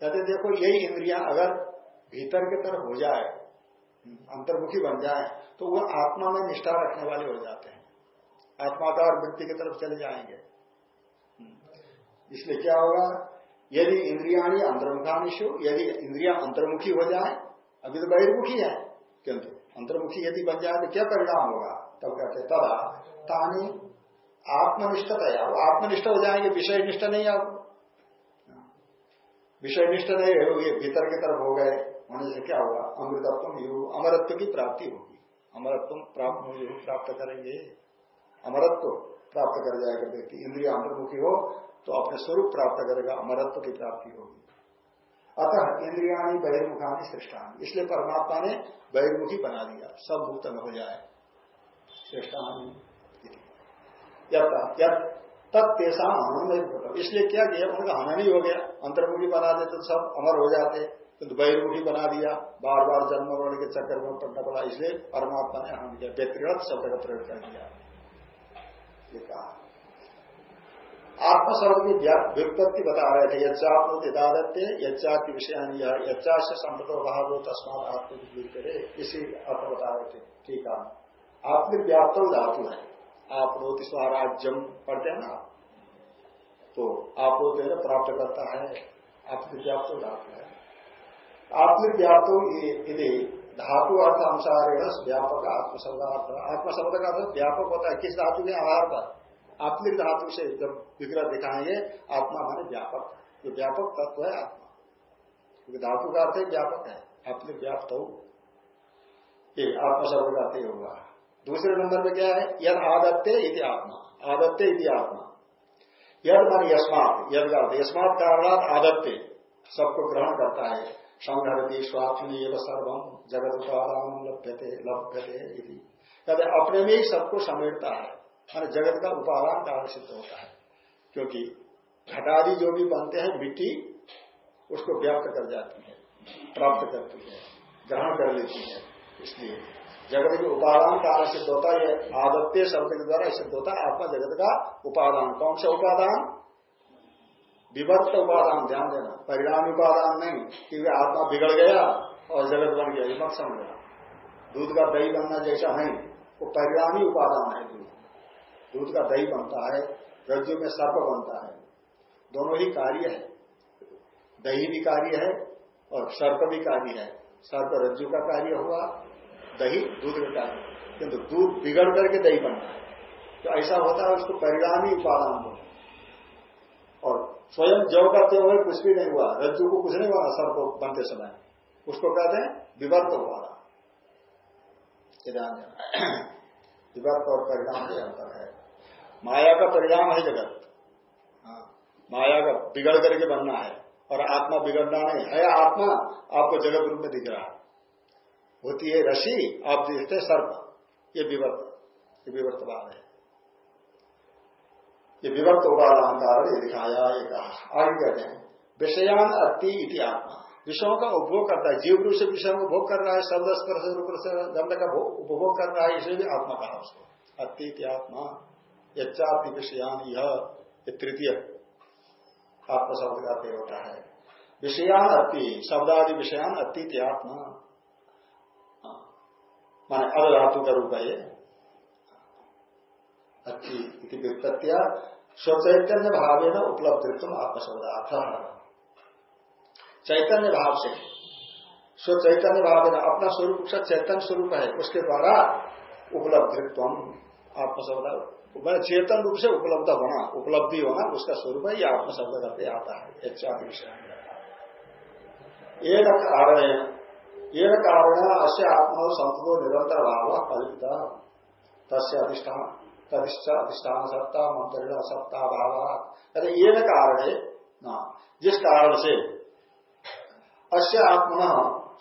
कहते देखो यही इंद्रिया अगर भीतर की तरफ़ हो जाए, अंतर्मुखी बन जाए तो वो आत्मा में निष्ठा रखने वाले हो जाते हैं। आत्माकार वृत्ति की तरफ़ चले जाएँगे। इसलिए क्या होगा? यदि इंद्रियाणी अंतर्मुखानिशु यदि इंद्रिया अंतर्मुखी हो जाए, अभी तो बहिर्मुखी है, किंतु अंतर्मुखी यदि बन जाए तो क्या परिणाम होगा? तब कहते तदा तानी आत्मनिष्ठता आत्मनिष्ठ हो जाएँगे, विषय निष्ठ नहीं आप विषय निष्ठ नहीं होगी भीतर की तरफ़ हो गए। होने से क्या होगा? अमृतत्व यु, अमरत्व की प्राप्ति होगी। अमरत्व प्राप्त हो प्राप्त करेंगे। अमरत्व प्राप्त कर जाएगा व्यक्ति। इंद्रिय अंतर्मुखी हो तो अपने स्वरूप प्राप्त करेगा, अमरत्व की प्राप्ति होगी। अतः इंद्रियाणी बहिर्मुखानी श्रेष्ठानी। इसलिए परमात्मा ने बहिर्मुखी बना दिया। सब मुक्त में हो जाए। श्रेष्ठानी। तत्सा हनन इसलिए क्या किया? उनका हनन ही हो गया। अंतर्मुखी बना देते तो सब अमर हो जाते। किंतु तो बहिर्मुखी बना दिया। बार बार जन्म वर्ण के चक्कर में पड़ना पड़ा। इसलिए परमात्मा ने हनन दिया व्यक्तिगत शब्द का प्रयोग कर दिया। ये कहा। आत्मस्वरूप की व्युत्पत्ति बता रहे थे यच्चात्मोति दादत्य की विषय यच्चा से संपतो भाव तस्मात आत्म करे इसी अर्थ बता रहे थे, ठीक है। आत्मव्याप्त धातु है। आप रोति स्वराज्यम पढ़ते हैं ना तो आप प्राप्त करता है, आत्मव्याप्त धातु है। आत्मिक व्याप्त यदि धातु अर्थ अनुसार व्यापक आत्मशब्दार्थ। आत्मशब्द का अर्थ व्यापक होता है। किस धातु के आधार पर आत्मिक धातु से जब विग्रह दिखाएँगे आत्मा माने व्यापक। जो व्यापक तत्व है आत्मा। क्योंकि धातु का अर्थ व्यापक है। आत्मिक व्याप्त हो। ये आत्मशब्द का अर्थ होगा। दूसरे नंबर पे क्या है? यद आदत्ते इति आत्मा। आदत्ते इति आत्मा। यद मान यस्मात। यद का अर्थ यस्मात कारणात आदत्ते। सबको ग्रहण करता है। संघरती स्वात्मी एवं सर्वम जगत उपादान लभ्यते लभ्यते कहते अपने में ही सबको समेटता है। मान जगत का उपादान कारण सिद्ध होता है। क्योंकि घटादी जो भी बनते हैं, मिट्टी, उसको व्याप्त कर जाती है, प्राप्त करती है, ग्रहण कर लेती है। इसलिए जगत के उपादान कारण सिद्ध होता है आदत्य शब्द के द्वारा सिद्ध होता है, आत्मा जगत का उपादान। कौन सा उपादान? विवर्त उपादान, ध्यान देना। परिणामी उपादान नहीं क्योंकि आत्मा बिगड़ गया और जगत बन गया ये मत समझना दूध का दही बनना जैसा नहीं, वो परिणामी उपादान है दूध। दूध का दही बनता है, रज्जु में सर्प बनता है। दोनों ही कार्य है। दही भी कार्य है और सर्प भी कार्य है। सर्प रज्जु का कार्य हुआ, दही दूध का कार्य। किंतु दूध बिगड़ करके दही बनता है। तो ऐसा होता है, उसको परिणामी उपादान हो। और स्वयं जव करते हुए कुछ भी नहीं हुआ, रज्जु को कुछ नहीं हुआ, सर्प बनते समय। उसको कहते हैं विवर्त उपादान। विवर्त और परिणाम के अंतर है। माया का परिणाम है जगत। हाँ, माया का बिगड़ करके बनना है और आत्मा बिगड़ना नहीं है। आत्मा आपको जगत रूप में दिख रहा है। होती है रशी आप देखते सर्प। ये विवर्त ये विवर्तवाद है। ये विवर्त उपाद अहंकार ये दिखाया ये कहा। आगे कहते हैं विषयान अति इति आत्मा। विषयों का उपभोग करता है। जीव रूप से विषय को उपभोग कर रहा है शब्द स्पर्श रूप से दंड का उपभोग कर रहा है इसे भी आत्मा कहा उसको। अति इति आत्मा। यच्चाति विषयान यह तृतीय आत्मा शब्द का होता है। विषयान अति, शब्दादि विषयान अति आत्मा। माने अल धातु का रूप है अच्छी व्युत्पत्तिया स्वचैतन्य भाव न उपलब्धित्व आत्मशब्दार्थ चैतन्य भाव से। स्वचैतन्य भाव न अपना स्वरूप चैतन्य स्वरूप है, उसके द्वारा उपलब्धित्व आत्मशब्द मैंने चेतन रूप से उपलब्ध होना, उपलब्धि होना, उसका स्वरूप है यह आत्मशब्द करते आता है एक चार विषय एक कारण, ये कारण अश्य आत्मा संतो निरंतर भाव कल्पित तस्य अधिष्ठान अधिष्ठान सत्ता, मंत्रिण सत्ता भाव। अरे ये न कारण ना, जिस कारण से अश्य आत्मा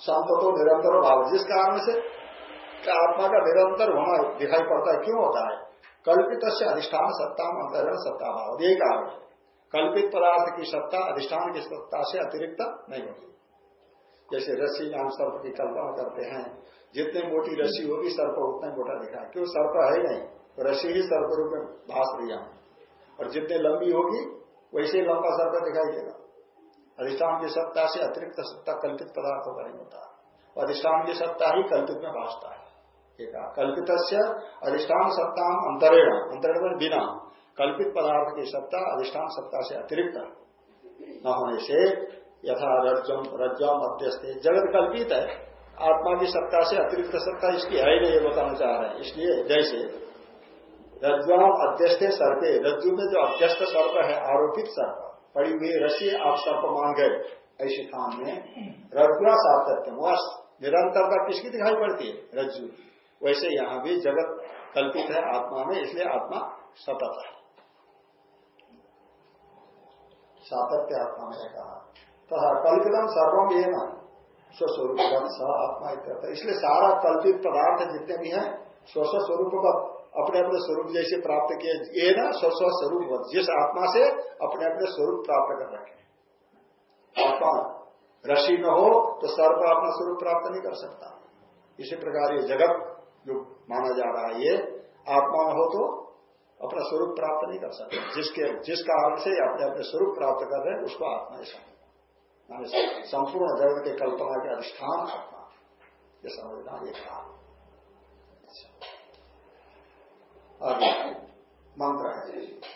संतो निरंतर भाव, जिस कारण से आत्मा का निरंतर होना दिखाई पड़ता है, क्यों होता है? कल्पित से अधिष्ठान सत्ता मंत्रण सत्ता भाव यही कारण। है कल्पित पदार्थ की सत्ता अधिष्ठान की सत्ता से अतिरिक्त नहीं होती। जैसे रस्सी नाम सर्प की कल्पना करते हैं। जितने मोटी रस्सी होगी, सर्प उतना मोटा दिखा। क्यों? सर्प है नहीं। तो रस्सी ही सर्प रूप में भाष दिया और जितने लंबी होगी, वैसे लंबा सर्प दिखाई देगा। अधिष्ठान की सत्ता से अतिरिक्त सत्ता कल्पित पदार्थों का नहीं होता। अधिष्ठान की सत्ता ही कल्पित में भाषता है। एक कल्पित अधिष्ठान सत्ता अंतरेण अंतरेण बिना। कल्पित पदार्थ की सत्ता अधिष्ठान सत्ता से अतिरिक्त। न होने से यथा रज्जम रज्जम मध्यस्थ। जगत कल्पित है। आत्मा की सत्ता से अतिरिक्त सत्ता इसकी है ही नहीं बताना चाह रहे हैं। इसलिए जैसे रज्जुआम अध्यस्थ सर्पे। रज्जु में जो अध्यस्त सर्प है, आरोपित सर्प, पड़ी हुई रसी आप सर्प मान गए। ऐसे काम में रज्जुआ सातत्य निरंतरता किसकी दिखाई पड़ती है? रज्जु वैसे यहाँ भी जगत कल्पित है, आत्मा में, इसलिए आत्मा सतत है। सातत्य आत्मा में कहा। तथा कल्पितम सर्वम ये न स्वस्वरूप स आत्मा इसलिए सारा कल्पित पदार्थ जितने भी हैं स्व स्वरूप अपने अपने स्वरूप जैसे प्राप्त किए ये ना स्वस्व स्वरूप जिस आत्मा से अपने अपने स्वरूप प्राप्त कर रखे आत्मा रशी न हो तो सर्व अपना स्वरूप प्राप्त नहीं कर सकता। इसी प्रकार ये जगत जो माना जा रहा है, ये आत्मा हो तो अपना स्वरूप प्राप्त नहीं कर सकते। जिसके, जिस कारण से अपने अपने स्वरूप प्राप्त कर रहे हैं, उसको आत्मा ही समझना संपूर्ण जगत के कल्पना के अधिष्ठान आत्मा। ये समझना ये कहा मंत्र है।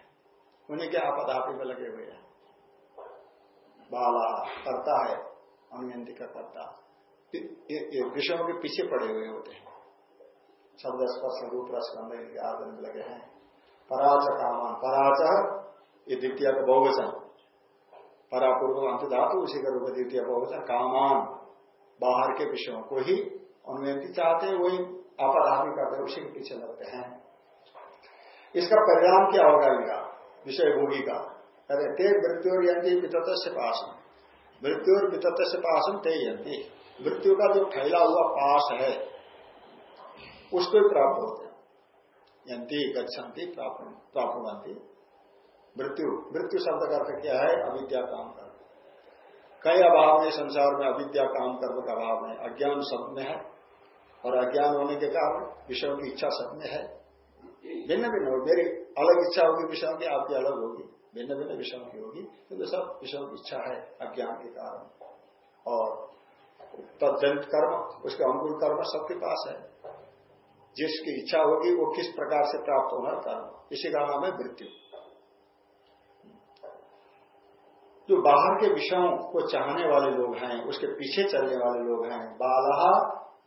उन्हीं के आपदापी में लगे हुए हैं? बाला, करता है, अनुयंती का करता। विषयों के पीछे पड़े हुए होते हैं। शब्द स्पर्श, रूप रसगंध के आदरण में लगे हैं। पराच कामान। पराच ये द्वितीय का बहुवचन। परापूर्व अंत धातु, उसी का रूप द्वितीय बहुवचन। कामान। बाहर के विषयों को ही अनुयंती चाहते हैं, वही आपाधामी करते उसी के पीछे लगते हैं। इसका परिणाम क्या होगा इनका? विषय भोगी का अरे, ते मृत्यु और यंती वितत से पासन मृत्यु और वितत से पासन ते यंती मृत्यु का जो फैला हुआ पास है, उसको प्राप्त होते यंती गच्छन्ति, प्राप्त मृत्यु मृत्यु शब्द का अर्थ क्या है? अविद्या काम कर्म। कई अभाव में संसार में अविद्या काम कर्म का अभाव में अज्ञान सब में है। और अज्ञान होने के कारण विषयों की इच्छा सब में है। भिन्न भिन्न होगी मेरी अलग इच्छा होगी विषयों की आपकी अलग होगी भिन्न भिन्न विषयों की होगी क्योंकि सब विषयों की इच्छा है अज्ञान के कारण और तत्जनित कर्म उसके अनुकूल कर्म सबके पास है जिसकी इच्छा होगी वो किस प्रकार से प्राप्त होना कर्म इसी का नाम है मृत्यु जो बाहर के विषयों को चाहने वाले लोग हैं उसके पीछे चलने वाले लोग हैं बाला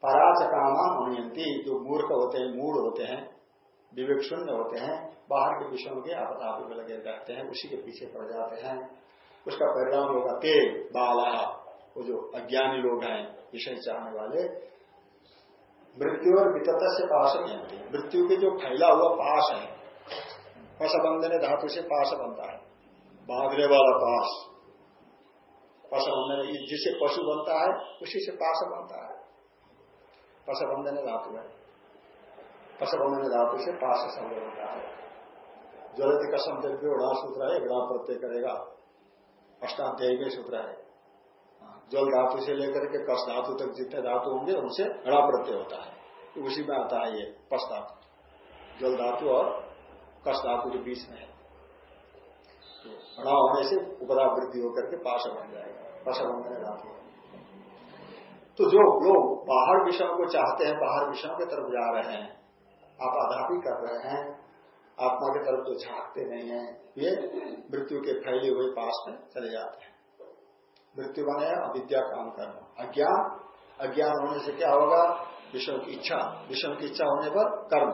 पराचकामा अनुयंती जो मूर्ख होते हैं मूड होते हैं विवेक शून्य होते हैं, बाहर के विषयों के आपदापी में लगे रहते हैं, उसी के पीछे पड़ जाते हैं। उसका परिणाम होगा ते बाला, वो जो अज्ञानी लोग हैं, विषय चाहने वाले। मृत्यु और वितत से पास नहीं मृत्यु के जो फैला हुआ पास है, पशबंधन धातु से पास बनता है। बांधने वाला पास। पशबंधन जिससे पशु बनता है, उसी से पास बनता है। पशबंधन धातु है। कसबंधन धातु से पास शब्द होता है। ज्वलती का शब्द उड़ा सूत्र है गड़ा प्रत्यय करेगा। अष्टाध्यायी में सूत्र है। हाँ, जल धातु से लेकर के कस धातु तक जितने धातु होंगे उनसे घड़ा प्रत्यय होता है। तो उसी में आता है ये पस धातु। जल धातु और कस धातु के बीच में है। तो घड़ा होने से उपदा वृद्धि होकर के पास बन जाएगा। पसबंधन धातु तो जो लोग बाहर विषयों को चाहते हैं बाहर विषयों की तरफ़ जा रहे हैं आप आधापी कर रहे हैं। आत्मा की तरफ़ तो झांकते नहीं है। ये मृत्यु के फैले हुए पास में चले जाते हैं। मृत्यु बने अविद्या काम करना। अज्ञान अज्ञान होने से क्या होगा? विषयों की इच्छा। विषयों की इच्छा होने पर कर्म।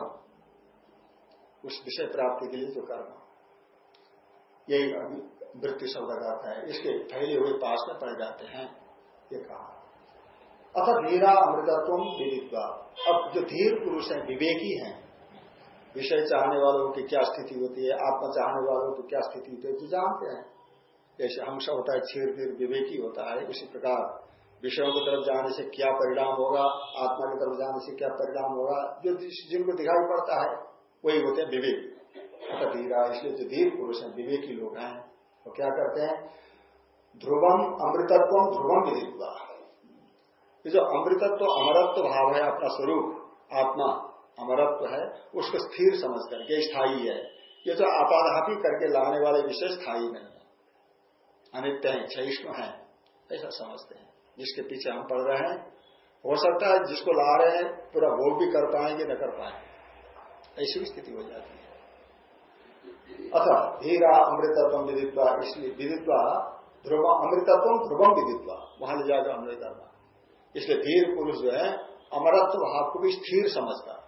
उस विषय प्राप्ति के लिए जो कर्म। यही मृत्यु शब्द का है। इसके फैले हुए पास में पड़ जाते हैं। ये कहा। अथ धीरा अमृतत्व विदित्व। अब जो धीर पुरुष है, विवेकी हैं, विषय चाहने वालों की क्या स्थिति होती है, आत्मा चाहने वालों की क्या स्थिति होती है जो जानते हैं। जैसे हंस होता है, क्षीर धीर विवेकी होता है, उसी प्रकार। विषयों की तरफ़ जाने से क्या परिणाम होगा, आत्मा की तरफ़ जाने से क्या परिणाम होगा, जो जिनको दिखाई पड़ता है, वही होते हैं विवेक। धीरा, इसलिए जो धीर पुरुष है, विवेकी लोग हैं। वो क्या करते हैं? ध्रुवम अमृतत्व ध्रुवम विदित्वा। ये जो अमृतत्व तो अमरत्व भाव है अपना स्वरूप, आत्मा अमरत्व है, उसको स्थिर समझ करके स्थायी है। ये जो आपाधापी करके लाने वाले विषय स्थायी नहीं है। अनित्य है, क्षयिष्णु है, ऐसा समझते हैं। जिसके पीछे हम पढ़ रहे हैं, हो सकता है जिसको ला रहे हैं, पूरा भोग भी कर पाएँगे, न कर पाएँगे। ऐसी स्थिति हो जाती है। अथा धीरा अमृतत्व विदित्वा, इसलिए विदित्वा, ध्रुव अमृतत्व ध्रुवम विदित्वा, वहाँ ले जाकर अमृत करना इसलिए धीर पुरुष जो है, अमरत्व भाव को भी स्थिर समझकर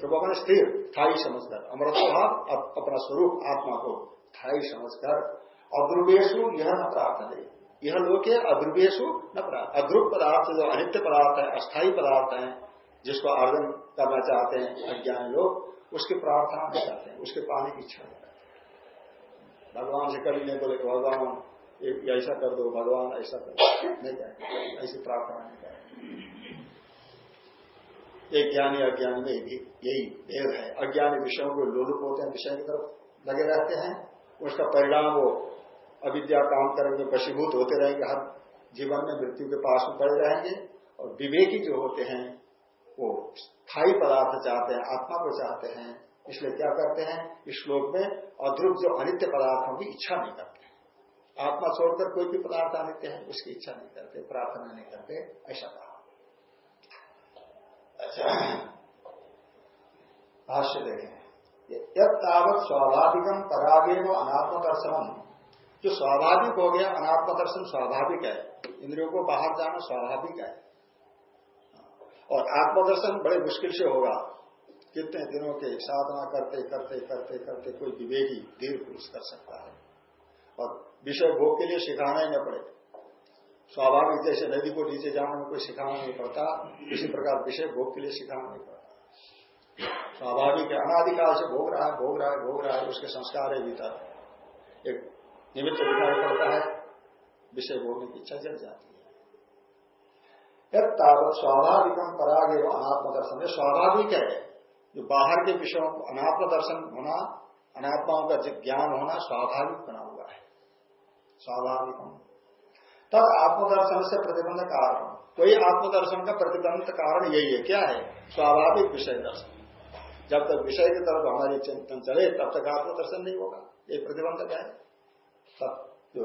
ध्रुव स्थिर, स्थायी समझकर। अमरत्व भाव अपना स्वरूप, आत्मा को स्थायी समझकर। अध्रुवेशु यह न प्राप्त यह लोग अध्रुवेशु न प्राप्त। अध्रुव पदार्थ जो अनित्य पदार्थ है, अस्थायी पदार्थ है, जिसको अर्जन करना चाहते हैं अज्ञान लोग, उसकी प्रार्थना नहीं करते हैं, उसके पाने की इच्छा नहीं करते भगवान से कभी नहीं बोले भगवान ऐसा कर दो, भगवान ऐसा कर दो। नहीं कहेंगे ऐसी प्रार्थना नहीं करेंगे। एक ज्ञानी अज्ञानी में भी यही भेद है। अज्ञानी विषयों को लोलुप होते हैं, विषय की तरफ़ लगे रहते हैं। उसका परिणाम वो अविद्या काम करेंगे वशीभूत होते रहेंगे, हर जीवन में मृत्यु के पास में पड़े रहेंगे। और विवेकी जो होते हैं, वो स्थायी पदार्थ चाहते हैं, आत्मा को चाहते हैं। इसलिए क्या करते हैं, इस श्लोक में अध्रुव जो अनित्य पदार्थों की इच्छा नहीं करते। आत्मा छोड़कर कोई भी पदार्थ अनित्य है, उसकी इच्छा नहीं करते, प्रार्थना नहीं करते, ऐसा कहा। अच्छा। भाष्य देखें। यद तावत स्वाभाविकम परागे व अनात्म दर्शन जो स्वाभाविक हो गया अनात्म दर्शन स्वाभाविक है। इंद्रियों को बाहर जाना स्वाभाविक है। और आत्मदर्शन बड़े मुश्किल से होगा। कितने दिनों के साधना करते करते करते करते कोई विवेकी धीर पुरुष कर सकता है। और विषय भोग के लिए सिखाना ही न पड़े। स्वाभाविक जैसे नदी को नीचे जाने में कोई सिखाना नहीं पड़ता, इसी प्रकार विषय भोग के लिए सिखाना नहीं पड़ता। स्वाभाविक है अनाधिकाल से भोग रहा है, भोग रहा है, भोग रहा है, उसके संस्कार है भीतर एक निमित्त दिखाई पड़ता है, विषय भोगने की इच्छा जल जाती है। तावत स्वाभाविकम पराग एवं अनात्म दर्शन स्वाभाविक है, जो बाहर के विषयों को अनात्म दर्शन होना, अनात्माओं का ज्ञान होना स्वाभाविक बना स्वाभाविक तब आत्मदर्शन से प्रतिबंध कारण। कोई आत्मदर्शन का प्रतिबंध कारण यही है। क्या है? स्वाभाविक विषय दर्शन। जब तक विषय की तरफ़ हमारी चिंतन चले, तब तक आत्मदर्शन नहीं होगा। ये प्रतिबंधक है? तब जो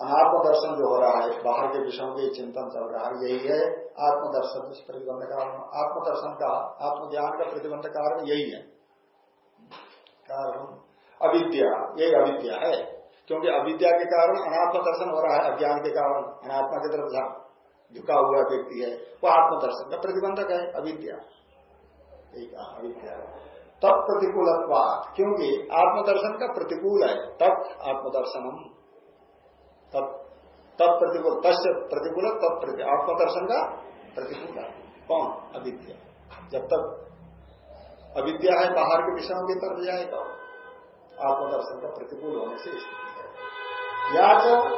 अनात्म दर्शन जो हो रहा है, बाहर के विषयों के चिंतन चल रहा है, यही है आत्मदर्शन प्रतिबंध कारण। आत्मदर्शन का, आत्मज्ञान का प्रतिबंध कारण यही है। कारण अविद्या यही अविद्या है। क्योंकि अविद्या के कारण अनात्म दर्शन हो रहा है, अज्ञान के कारण अनात्मा की तरफ़ झुका हुआ व्यक्ति है, वो आत्मदर्शन का प्रतिबंधक है, अविद्या। अविद्या। तब प्रतिकूल क्योंकि आत्मदर्शन का प्रतिकूल है तब आत्मदर्शनम। तब तब प्रतिकूल, तस्य प्रतिकूल तब प्रति, आत्मदर्शन का प्रतिकूल है। कौन? अविद्या। जब तक अविद्या है, बाहर के विषयों की तरफ़ जाएगा, आत्मदर्शन का प्रतिकूल होने से स्थिति या तो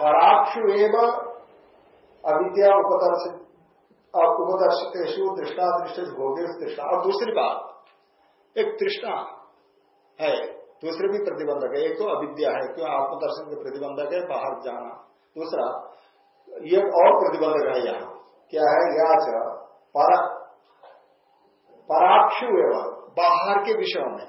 पराक्षु एवं अविद्या उपदर्शित उपदर्शितेशु दृष्टा दृष्टि भोगे दृष्टा और दूसरी बात, एक तृष्णा है, दूसरे भी प्रतिबंधक है। एक तो अविद्या है क्यों आत्मदर्शन के प्रतिबंधक है, बाहर जाना। दूसरा, ये और प्रतिबंधक है यहाँ। क्या है? या पर पराक्षु एवं बाहर के विषयों में।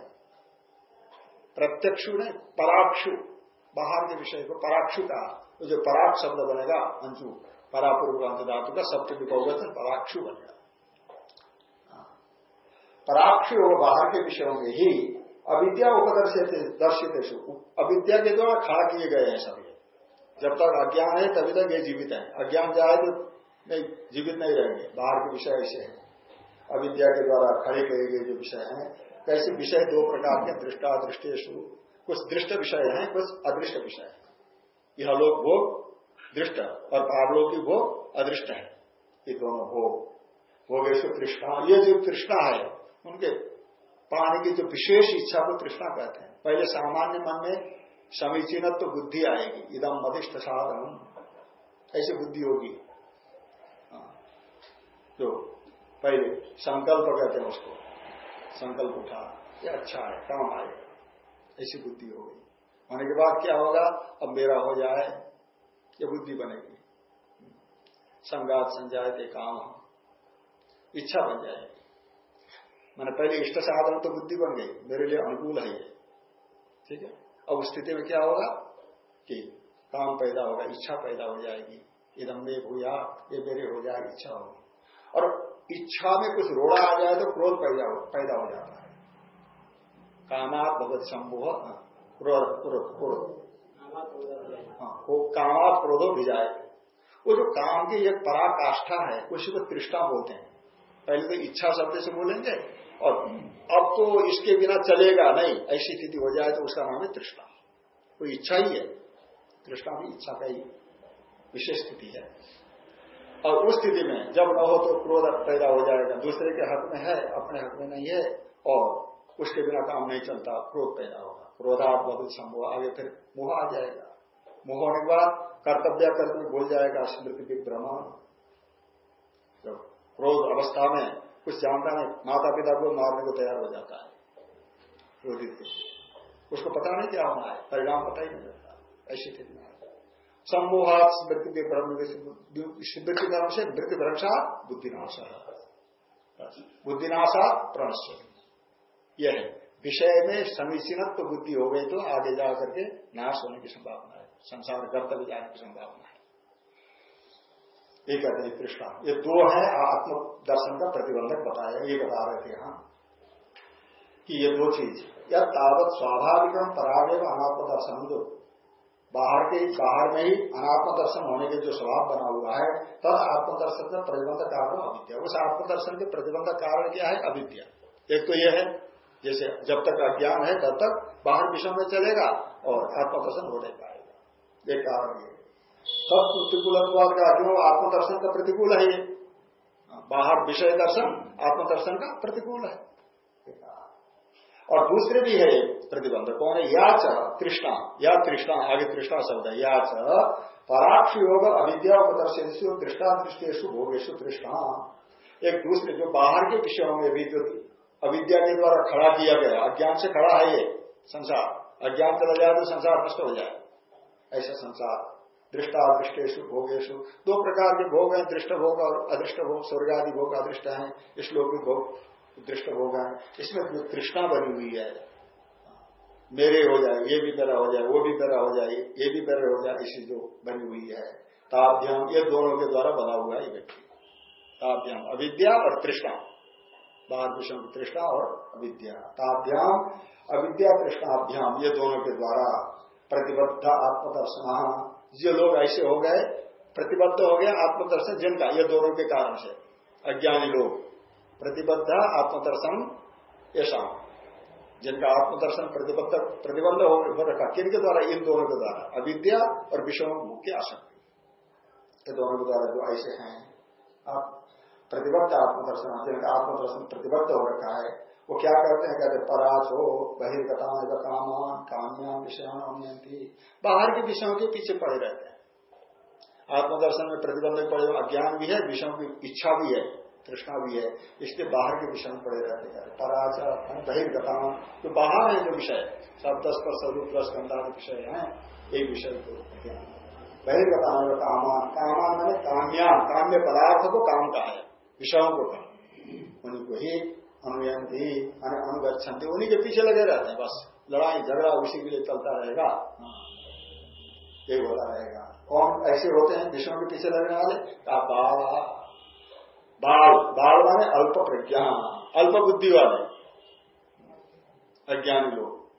प्रत्यक्षु ने पराक्षु। बाहर के विषय को पराक्षु का तो जो पराग शब्द बनेगा अंशु परापूर्व अंत धातु का सप्त बहुवचन पराक्षु बनेगा। पराक्षु बाहर के विषयों में ही अविद्या उपदर्शित, दर्शित अविद्या के द्वारा खड़ा किए गए हैं सभी। जब तक अज्ञान है, तभी तक ये जीवित है। अज्ञान जाए तो नहीं, जीवित नहीं रहेंगे। बाहर के विषय ऐसे हैं। अविद्या के द्वारा खड़े किए गए जो विषय हैं, कैसे विषय दो प्रकार के दृष्टा दृष्टि कुछ दृष्ट विषय है, कुछ अदृष्ट विषय है। यह लोग भोग, दृष्ट और पारलोकी भोग, अदृष्ट है। ये दोनों भोग। भोगेश तृष्णा। ये जो तृष्णा है, उनके पाने की जो विशेष इच्छा को तृष्णा कहते हैं। पहले सामान्य मन में समीचीन तो बुद्धि आएगी। इदम मदिष्ट साधन ऐसी बुद्धि होगी। हाँ। जो पहले संकल्प कहते हैं उसको। संकल्प उठा। ये अच्छा है, काम आएगा। ऐसी बुद्धि हो गई। होने के बाद क्या होगा? अब मेरा हो जाए ये बुद्धि बनेगी। संगात संजाय के काम इच्छा बन जाएगी। मैंने पहले इष्ट साधन तो बुद्धि बन गई मेरे लिए अनुकूल है ये। ठीक है? अब उस स्थिति में क्या होगा? कि काम पैदा होगा इच्छा पैदा हो जाएगी। इदम में भूया ये मेरे हो जाएगी इच्छा होगी। और इच्छा में कुछ रोड़ा आ जाए तो क्रोध पैदा हो, पैदा हो जाता है। कामात भगवत शंभु क्रोध क्रोध हाँ कामात क्रोधो भी जाए वो जो काम की एक पराकाष्ठा है उसी को तृष्णा बोलते हैं। पहले तो इच्छा शब्द से बोलेंगे और अब तो इसके बिना चलेगा नहीं। ऐसी स्थिति हो जाए तो उसका नाम है तृष्णा। कोई इच्छा ही है। तृष्णा भी इच्छा का ही विशेष स्थिति है। और उस स्थिति में जब न हो तो क्रोध पैदा हो जाएगा। दूसरे के हक में है अपने हक में नहीं है। और उसके बिना काम नहीं चलता, क्रोध पैदा होगा। क्रोधात बहुत संभव, आगे फिर मोह आ जाएगा। मोह होने के बाद कर्तव्य कर्तव्य भूल जाएगा, स्मृति विभ्रमण जब क्रोध अवस्था में कुछ जानता नहीं माता पिता को मारने को तैयार हो जाता है। क्रोधित उसको पता नहीं क्या होना है, परिणाम पता ही नहीं लगता। ऐसी स्थिति में सम्मोहात स्मृति के ब्रह्म स्मृति कर्म से मृत्यु भ्रंशा बुद्धिनाश। बुद्धिनाशा प्रणश यह है विषय में समीचीनत्व बुद्धि हो गई तो आगे जा करके नाश होने की संभावना है। संसार कर्तव्य जाने की संभावना है। ये कहते हैं कृष्णा। ये दो है आत्म दर्शन का प्रतिबंधक बताया। ये बता रहे थे यहाँ कि ये दो चीज़। या तावत स्वाभाविक पराग अनात्म दर्शन जो बाहर के, बाहर में ही अनात्म दर्शन होने के जो स्वभाव बना हुआ है तब आत्मदर्शन का प्रतिबंध कारण अविद्या। उस आत्मदर्शन के प्रतिबंध कारण क्या है? अविद्या। एक तो यह है जैसे जब तक अज्ञान है, तब तक बाहर विषय में चलेगा और आत्मदर्शन हो नहीं पाएगा। एक कारण ये सब प्रतिकूल अनुवाद का क्यों आत्मदर्शन का प्रतिकूल है ये बाहर विषय दर्शन, आत्मदर्शन का प्रतिकूल है। और दूसरे भी है प्रतिबंध, कौन है? या च या तृष्णा, आगे तृष्णा शब्द है। या च पराक्ष योग अविद्या उपदर्शन तृष्णा दृष्टिशु भोगेशु एक दूसरे जो बाहर के विषयों में भी जो अविद्या के द्वारा खड़ा किया गया। अज्ञान से खड़ा है ये संसार। अज्ञान चला जाए तो संसार नष्ट हो जाए। ऐसा संसार। दृष्टा दृष्टेशु भोगेशु दो प्रकार के भोग हैं, दृष्ट भोग और अदृष्ट भोग। स्वर्ग आदि भोग अदृष्ट है, इस लोग भी भोग, दृष्ट भोग है। इसमें तृष्णा बनी हुई है, मेरे हो जाए, ये भी मेरा हो जाए, वो भी मेरा हो जाए, ये भी मेरा हो जाए, इसी जो बनी हुई है। ताभ्याम ये दोनों के द्वारा बना हुआ है ये व्यक्ति। ताभ्याम अविद्या और तृष्णा। विषम तृष्णा और अविद्या। ताभ्याम अविद्या तृष्णाभ्याम ये दोनों के द्वारा प्रतिबद्ध आत्मदर्शन। जो लोग ऐसे हो गए, प्रतिबद्ध हो गया आत्मदर्शन जिनका? ये दोनों के कारण से। अज्ञानी लोग। प्रतिबद्ध आत्मदर्शन ऐसा। जिनका आत्मदर्शन प्रतिबद्ध, प्रतिबंध हो रखा, किनके द्वारा? इन दोनों के द्वारा। अविद्या और विषयों मुख्य आसक्ति। ये दोनों के द्वारा जो ऐसे हैं, आप प्रतिबद्ध आत्मदर्शन जिनका आत्मदर्शन प्रतिबद्ध हो रखा है, वो क्या करते हैं? कहते पराज हो बहिर्गता कामान काम्याम विषयान बाहर के विषयों के पीछे पड़े रहते हैं। आत्मदर्शन में प्रतिबंधक पड़े अज्ञान भी है, विषयों की इच्छा भी है, तृष्णा भी है इसके बाहर के विषय में पड़े रहते हैं। पराचार बहिर्गता जो बाहर है, जो विषय, शब्द, स्पर्श, रूप, रस विषय है ये विषय को बहिर्गता कामान कामान मैंने काम्यान काम्य पदार्थ को काम का है। विषयों को कहा उन्हीं को ही अनुयंती अनुगछंती उन्हीं के पीछे लगे रहते हैं, बस। लड़ाई, झगड़ा उसी के लिए चलता रहेगा। यही होता रहेगा। कौन ऐसे होते हैं, विषयों के पीछे लगने वाले? का बाल। बाल माने अल्प प्रज्ञा अल्प बुद्धि वाले। अज्ञानी लोग,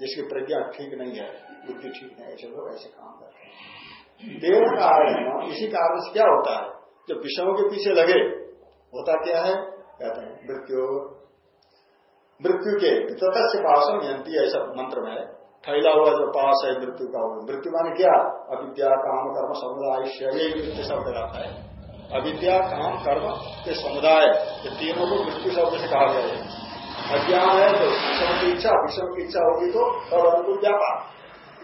जिसकी प्रज्ञा ठीक नहीं है, बुद्धि ठीक नहीं है, ऐसे लोग ऐसे काम करते हैं। देव कारण इसी कारण से क्या होता है? जब विषयों के पीछे लगे होता क्या है? कहते हैं, मृत्यु। मृत्यु के तत्स्य पासम यंती ऐसा मंत्र में फैला हुआ जो पास है, मृत्यु का मृत्यु माने क्या? अविद्या, काम, कर्म, समुदाय यही मृत्यु शब्द रहता है। अविद्या, काम, कर्म के समुदाय, ये तीनों को मृत्यु शब्द से कहा गया है। अज्ञान है तो विषम की इच्छा, विषम की इच्छा होगी तो और अनुकूल व्यापार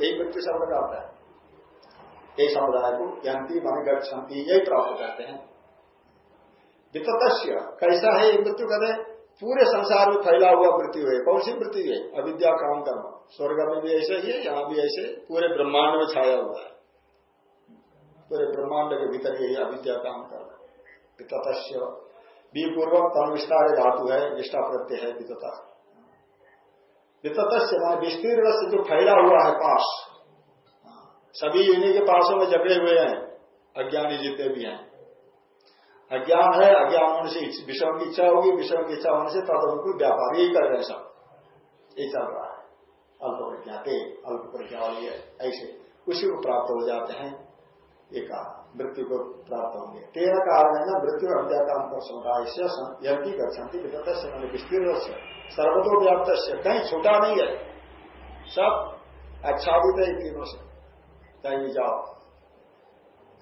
यही मृत्यु शब्द का होता है। यही समुदाय को ज्ञानती मन गति यही प्राप्त करते हैं। विपत्य कैसा है ये मृत्यु? कहते पूरे संसार में फैला हुआ मृत्यु है। कौन सी मृत्यु है? अविद्या, काम, कर्म। स्वर्ग में भी ऐसे ही है, यहाँ भी ऐसे। पूरे ब्रह्मांड में छाया हुआ है। पूरे ब्रह्मांड के भीतर यही अविद्या, काम कर विततस्य विपूर्वक तन विस्तार धातु है, निष्ठा प्रत्यय है, वितता। विततस्य मान विस्तीर्ण से जो फैला हुआ है पास। सभी इन्हीं के पासों में जगड़े हुए हैं। अज्ञानी जितने भी हैं। अज्ञान है, अज्ञान होने से विषयों की इच्छा होगी विषयों की इच्छा होने से तद अनुकूल व्यापार यही कर रहे सब। ये चल रहा है। अल्प प्रज्ञा के अल्प प्रज्ञा वाली ऐसे। उसी को प्राप्त हो जाते हैं। कहा, मृत्यु को प्राप्त होंगे। तेरह कारण है ना मृत्यु हत्या काम कर समुदाय से यज्ञ गति से विस्तीर्ण से सर्वतो व्याप्त से कहीं छोटा नहीं है। सब आच्छादित है तीनों से। कहीं जाओ।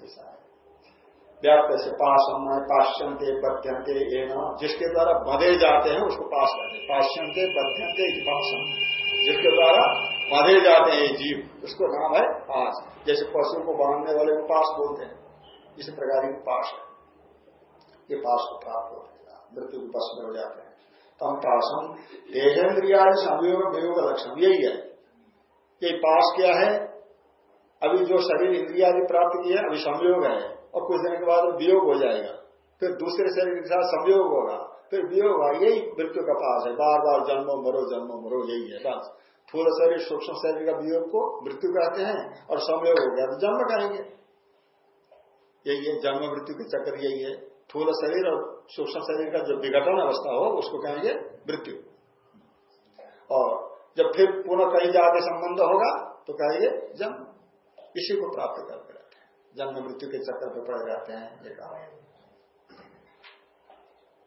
ऐसा व्याप्त से पाशम पाश्यंते बध्यंते एना जिसके द्वारा बधे जाते हैं, उसको पास करते पाश्यंते बध्यंते पाशम जिसके द्वारा बधे जाते हैं जीव, उसको नाम है पास। जैसे पशु को बांधने वाले को पास बोलते हैं, इसी प्रकार की पास है। ये पास को प्राप्त हो। जाएगा मृत्यु के पश हो जाते हैं। तम पासम देहेन्द्रिया संयोग वियोग लक्षण। यही है। ये पास क्या है? अभी जो शरीर इंद्रिया प्राप्त की है, अभी संयोग है। और कुछ दिन के बाद वियोग हो जाएगा। फिर दूसरे शरीर के साथ संयोग होगा। फिर वियोग होगा। यही मृत्यु का पास है। बार बार जन्मो, मरो जन्मो, मरो, यही है। बस। थूल शरीर, सूक्ष्म शरीर का वियोग को मृत्यु कहते हैं और संयोग हो गया। तो जन्म करेंगे यही है। जन्म, मृत्यु के चक्कर यही है। थूल शरीर और सूक्ष्म शरीर का जो विघटन अवस्था हो, उसको कहेंगे मृत्यु। और जब फिर पुनः कहीं जाके संबंध होगा तो कहेंगे जन्म। इसी को प्राप्त करते जन्म मृत्यु के चक्कर में पड़ जाते हैं, ये कहा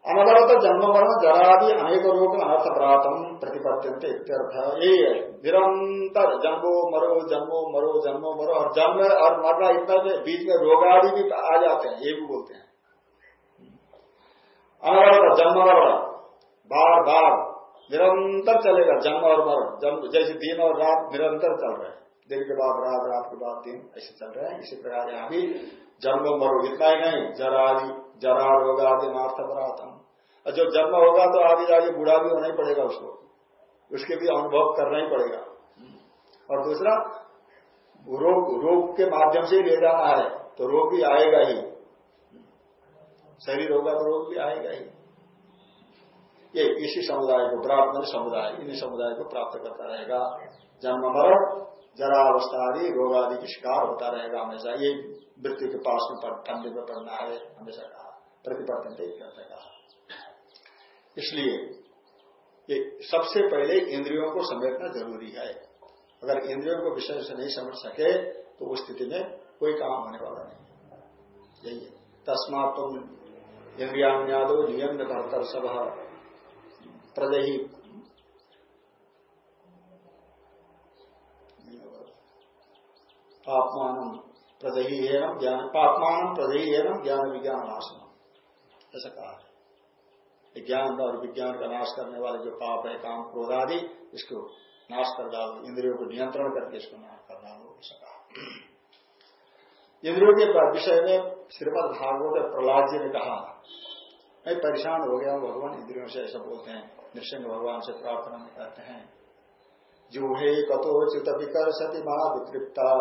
अनवरत जन्म मरण जरादि अनेक रोग अनर्थ प्रातम प्रतिपत्यंत इत्यर्थ। यही है निरंतर जन्मो मरो जन्मो मरो जन्मो मरो, और जन्म और मरना इतना बीच में रोगादि भी आ जाते हैं, ये भी बोलते हैं। अनवरत जन्म मरण, बार बार निरंतर चलेगा जन्म और मरण। जन्म जैसे दिन और रात निरंतर चल रहे हैं। दिन के बाद, रात रात के बाद, दिन ऐसे चल रहे हैं। इसी प्रकार यहाँ भी जन्म मरो इतना ही नहीं, जरा जरा रोग आदि मार्थ परातम और जो जन्म होगा तो आगे जाके बूढ़ा भी होना ही पड़ेगा उसको। उसके भी अनुभव करना ही पड़ेगा। और दूसरा, रोग रोग के माध्यम से ही ले जाना है तो रोग भी आएगा ही। शरीर होगा तो रोग भी आएगा ही। ये इसी समुदाय को प्राप्त समुदाय, इन्हीं समुदाय को प्राप्त करता रहेगा। जन्म मरण जरा अवस्था आदि रोग आदि की शिकार होता रहेगा हमेशा। ये मृत्यु के पास में ठंडे में पड़ना है, हमेशा कहा, प्रतिपत्न करते कहा इसलिए ये सबसे पहले इंद्रियों को समेटना ज़रूरी है। अगर इंद्रियों को विषय से नहीं समझ सके तो उस स्थिति में कोई काम होने वाला नहीं यही है। तस्मात तुम इंद्रियादो नियम भरतर सब प्रदही पापमान प्रदही एवं ज्ञान पापमान प्रदही एवं ज्ञान विज्ञान नाशन ऐसा कहा है। ज्ञान और विज्ञान का नाश करने वाले जो पाप है, काम क्रोध आदि, इसको नाश कर डालो, इंद्रियों को नियंत्रण करके इसको नाश कर डालो, ऐसा कहा इंद्रियों के विषय में श्रीमद भागवत प्रहलाद जी ने कहा, मैं परेशान हो गया हूँ, भगवान इंद्रियों से ऐसा बोलते हैं निश्चिंग भगवान से प्रार्थना में कहते हैं, जूहे कतो चित विकर सती महा वितृप्ता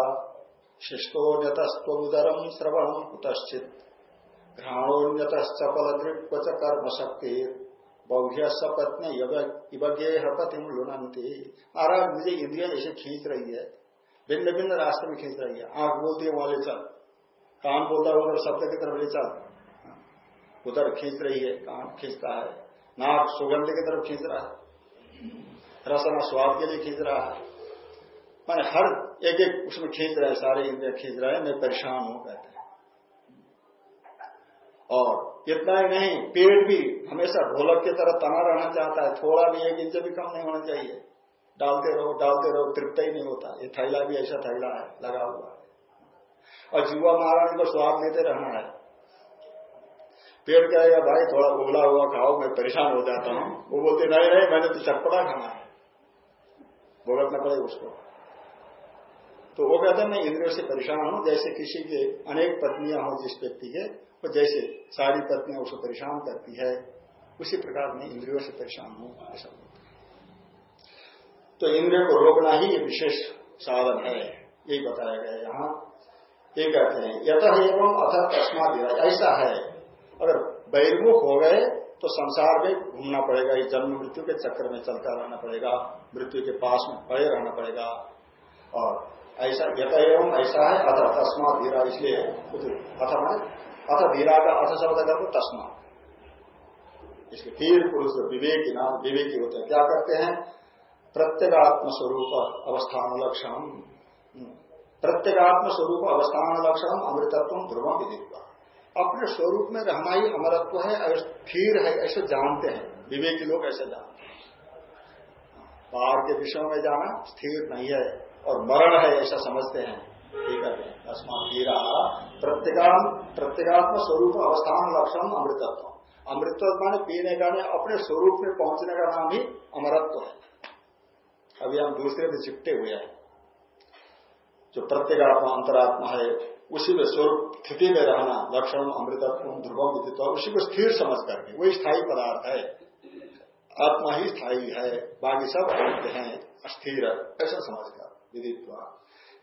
शिष्टोन्यतस्वुदरम श्रवणम कुतश्चित। घ्राणोन्यतश्चपल दृक्वच कर्म शक्ति बौह्य सपत्न पति लुनंती महाराज मुझे इंद्रिया ऐसे खींच रही है। भिन्न भिन्न रास्ते में खींच रही है। आँख बोलती है, वहाँ ले चल। कान बोलता है, उधर शब्द की तरफ़ ले चल। उधर खींच रही है, कान खींचता है। नाक सुगंध की तरफ़ खींच रहा है। रसना स्वाद के लिए खींच रहा है। मैंने हर एक एक उसमें खींच रहे सारे इंद्रिया खींच रहे मैं परेशान हूँ, कहते हैं। और इतना ही नहीं पेट भी हमेशा ढोलक की तरह तना रहना चाहता है, थोड़ा भी एक इंच भी कम नहीं होना चाहिए। डालते रहो डालते रहो, तृप्त ही नहीं होता। ये थैला भी ऐसा थैला है, लगा हुआ है। और जुआ महारानी को स्वाद लेते रहना है। पेट कहेगा भाई, थोड़ा उबला हुआ खाओ, मैं परेशान हो जाता हूँ। वो बोलते, नहीं नहीं, मैंने तो चटपटा खाना है। भुगतना पड़ेगा उसको। तो वो कहते हैं, मैं इंद्रियों से परेशान हूँ, जैसे किसी के अनेक पत्नियाँ हो, जिस व्यक्ति के, वो जैसे सारी पत्नियाँ उसको परेशान करती है, उसी प्रकार मैं इंद्रियों से परेशान हूँ, ऐसा तो इंद्रियों को रोकना ही विशेष साधन है, यही बताया गया यहाँ। ये कहते हैं यथ एवं अथ तस्मात ऐसा है, अगर बहिर्मुख हो गए तो संसार में घूमना पड़ेगा इस जन्म मृत्यु के चक्कर में चलता रहना पड़ेगा, मृत्यु के पास में पड़े रहना पड़ेगा, और ऐसा यथ एवं ऐसा है, अथ, तस्मा, धीरा, इसलिए अथ मान अथ, धीरा का अथ शब्द कर दो तस्मा। इसके धीर पुरुष विवेकी नाम, विवेकी होते हैं, क्या करते हैं? प्रत्येगात्म स्वरूप अवस्थान लक्षण प्रत्येगात्म स्वरूप अवस्थान लक्षण अमृतत्व ध्रुव विदित अपने स्वरूप में रहना ही अमरत्व है स्थिर है, ऐसे जानते हैं। विवेकी लोग ऐसे जानते हैं। बाहर के विषयों में जाना स्थिर नहीं है। और मरण है ऐसा समझते हैं। है। वीरा। प्रत्येगात्म प्रत्येगात्म स्वरूप अवस्थान लक्षण अमृतत्व अमृतत्व माने पीने का नहीं, अपने स्वरूप में पहुँचने का नाम ही अमरत्व है। अभी हम दूसरे में चिपटे हुए हैं। जो प्रत्येगात्मा अंतरात्मा है, उसी में स्वरूप, स्थिति में रहना, लक्षण अमृतत्व ध्रुवम विदित्व उसी को स्थिर समझ करके। वही स्थायी पदार्थ है। आत्मा ही स्थायी है। बाकी सब अमृत है, अस्थिर, ऐसा समझकर विदित्व।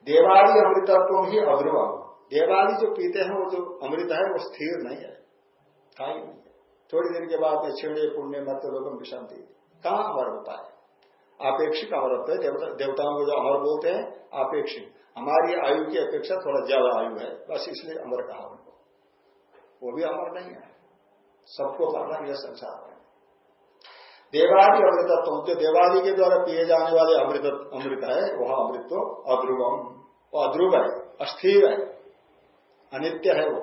देवाली अमृतत्व ही अध्रुवम देवाली जो पीते हैं वो जो अमृत है वो स्थिर नहीं है। स्थायी नहीं थोड़ी देर के बाद छिड़े पुण्य मत लोगम विशांति कहाँ अमर होता है? आपेक्षिक अमरत्व है। देवता, देवताओं को जो अमर बोलते हैं आपेक्षिक। हमारी आयु की अपेक्षा थोड़ा ज़्यादा आयु है। बस इसलिए अमर कहा उनको। वो भी अमर नहीं है। सबको मरना यह संसार है देवादि अमृतत्व जो देवादि के द्वारा पिए जाने वाले अमृत अमृत है, वह अमृत तो अध्रुवम, वो अध्रुव है, अस्थिर है, अनित्य है वो।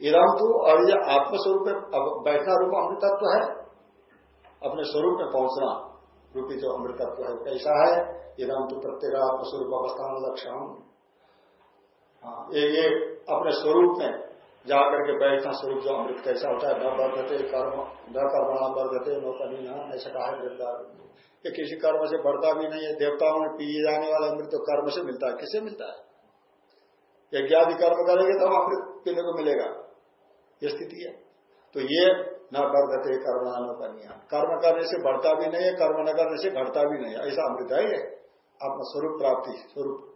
इधम तो और यह आत्मस्वरूप में बैठना रूप अमृतत्व है। अपने स्वरूप में पहुँचना रूपी जो अमृतत्व है कैसा है? इधम तो प्रत्येक आत्मस्वरूप अवस्थान लक्षण। हाँ ये अपने स्वरूप में जाकर के बैठना स्वरूप जो अमृत कैसा होता है न वर्धते कर्म न कर्मणा वर्धते नो न, ऐसा कहा है ये किसी कर्म से बढ़ता भी नहीं है, देवताओं में पिए जाने वाला अमृत तो कर्म से मिलता है। किसे मिलता है? यज्ञादि कर्म करेंगे तो अमृत पीने को मिलेगा। ये स्थिति है। तो ये न वर्धते कर्म न कर्म करने से बढ़ता भी नहीं है, कर्म न करने से घटता भी नहीं है। ऐसा अमृत है अपना स्वरूप प्राप्ति, स्वरूप।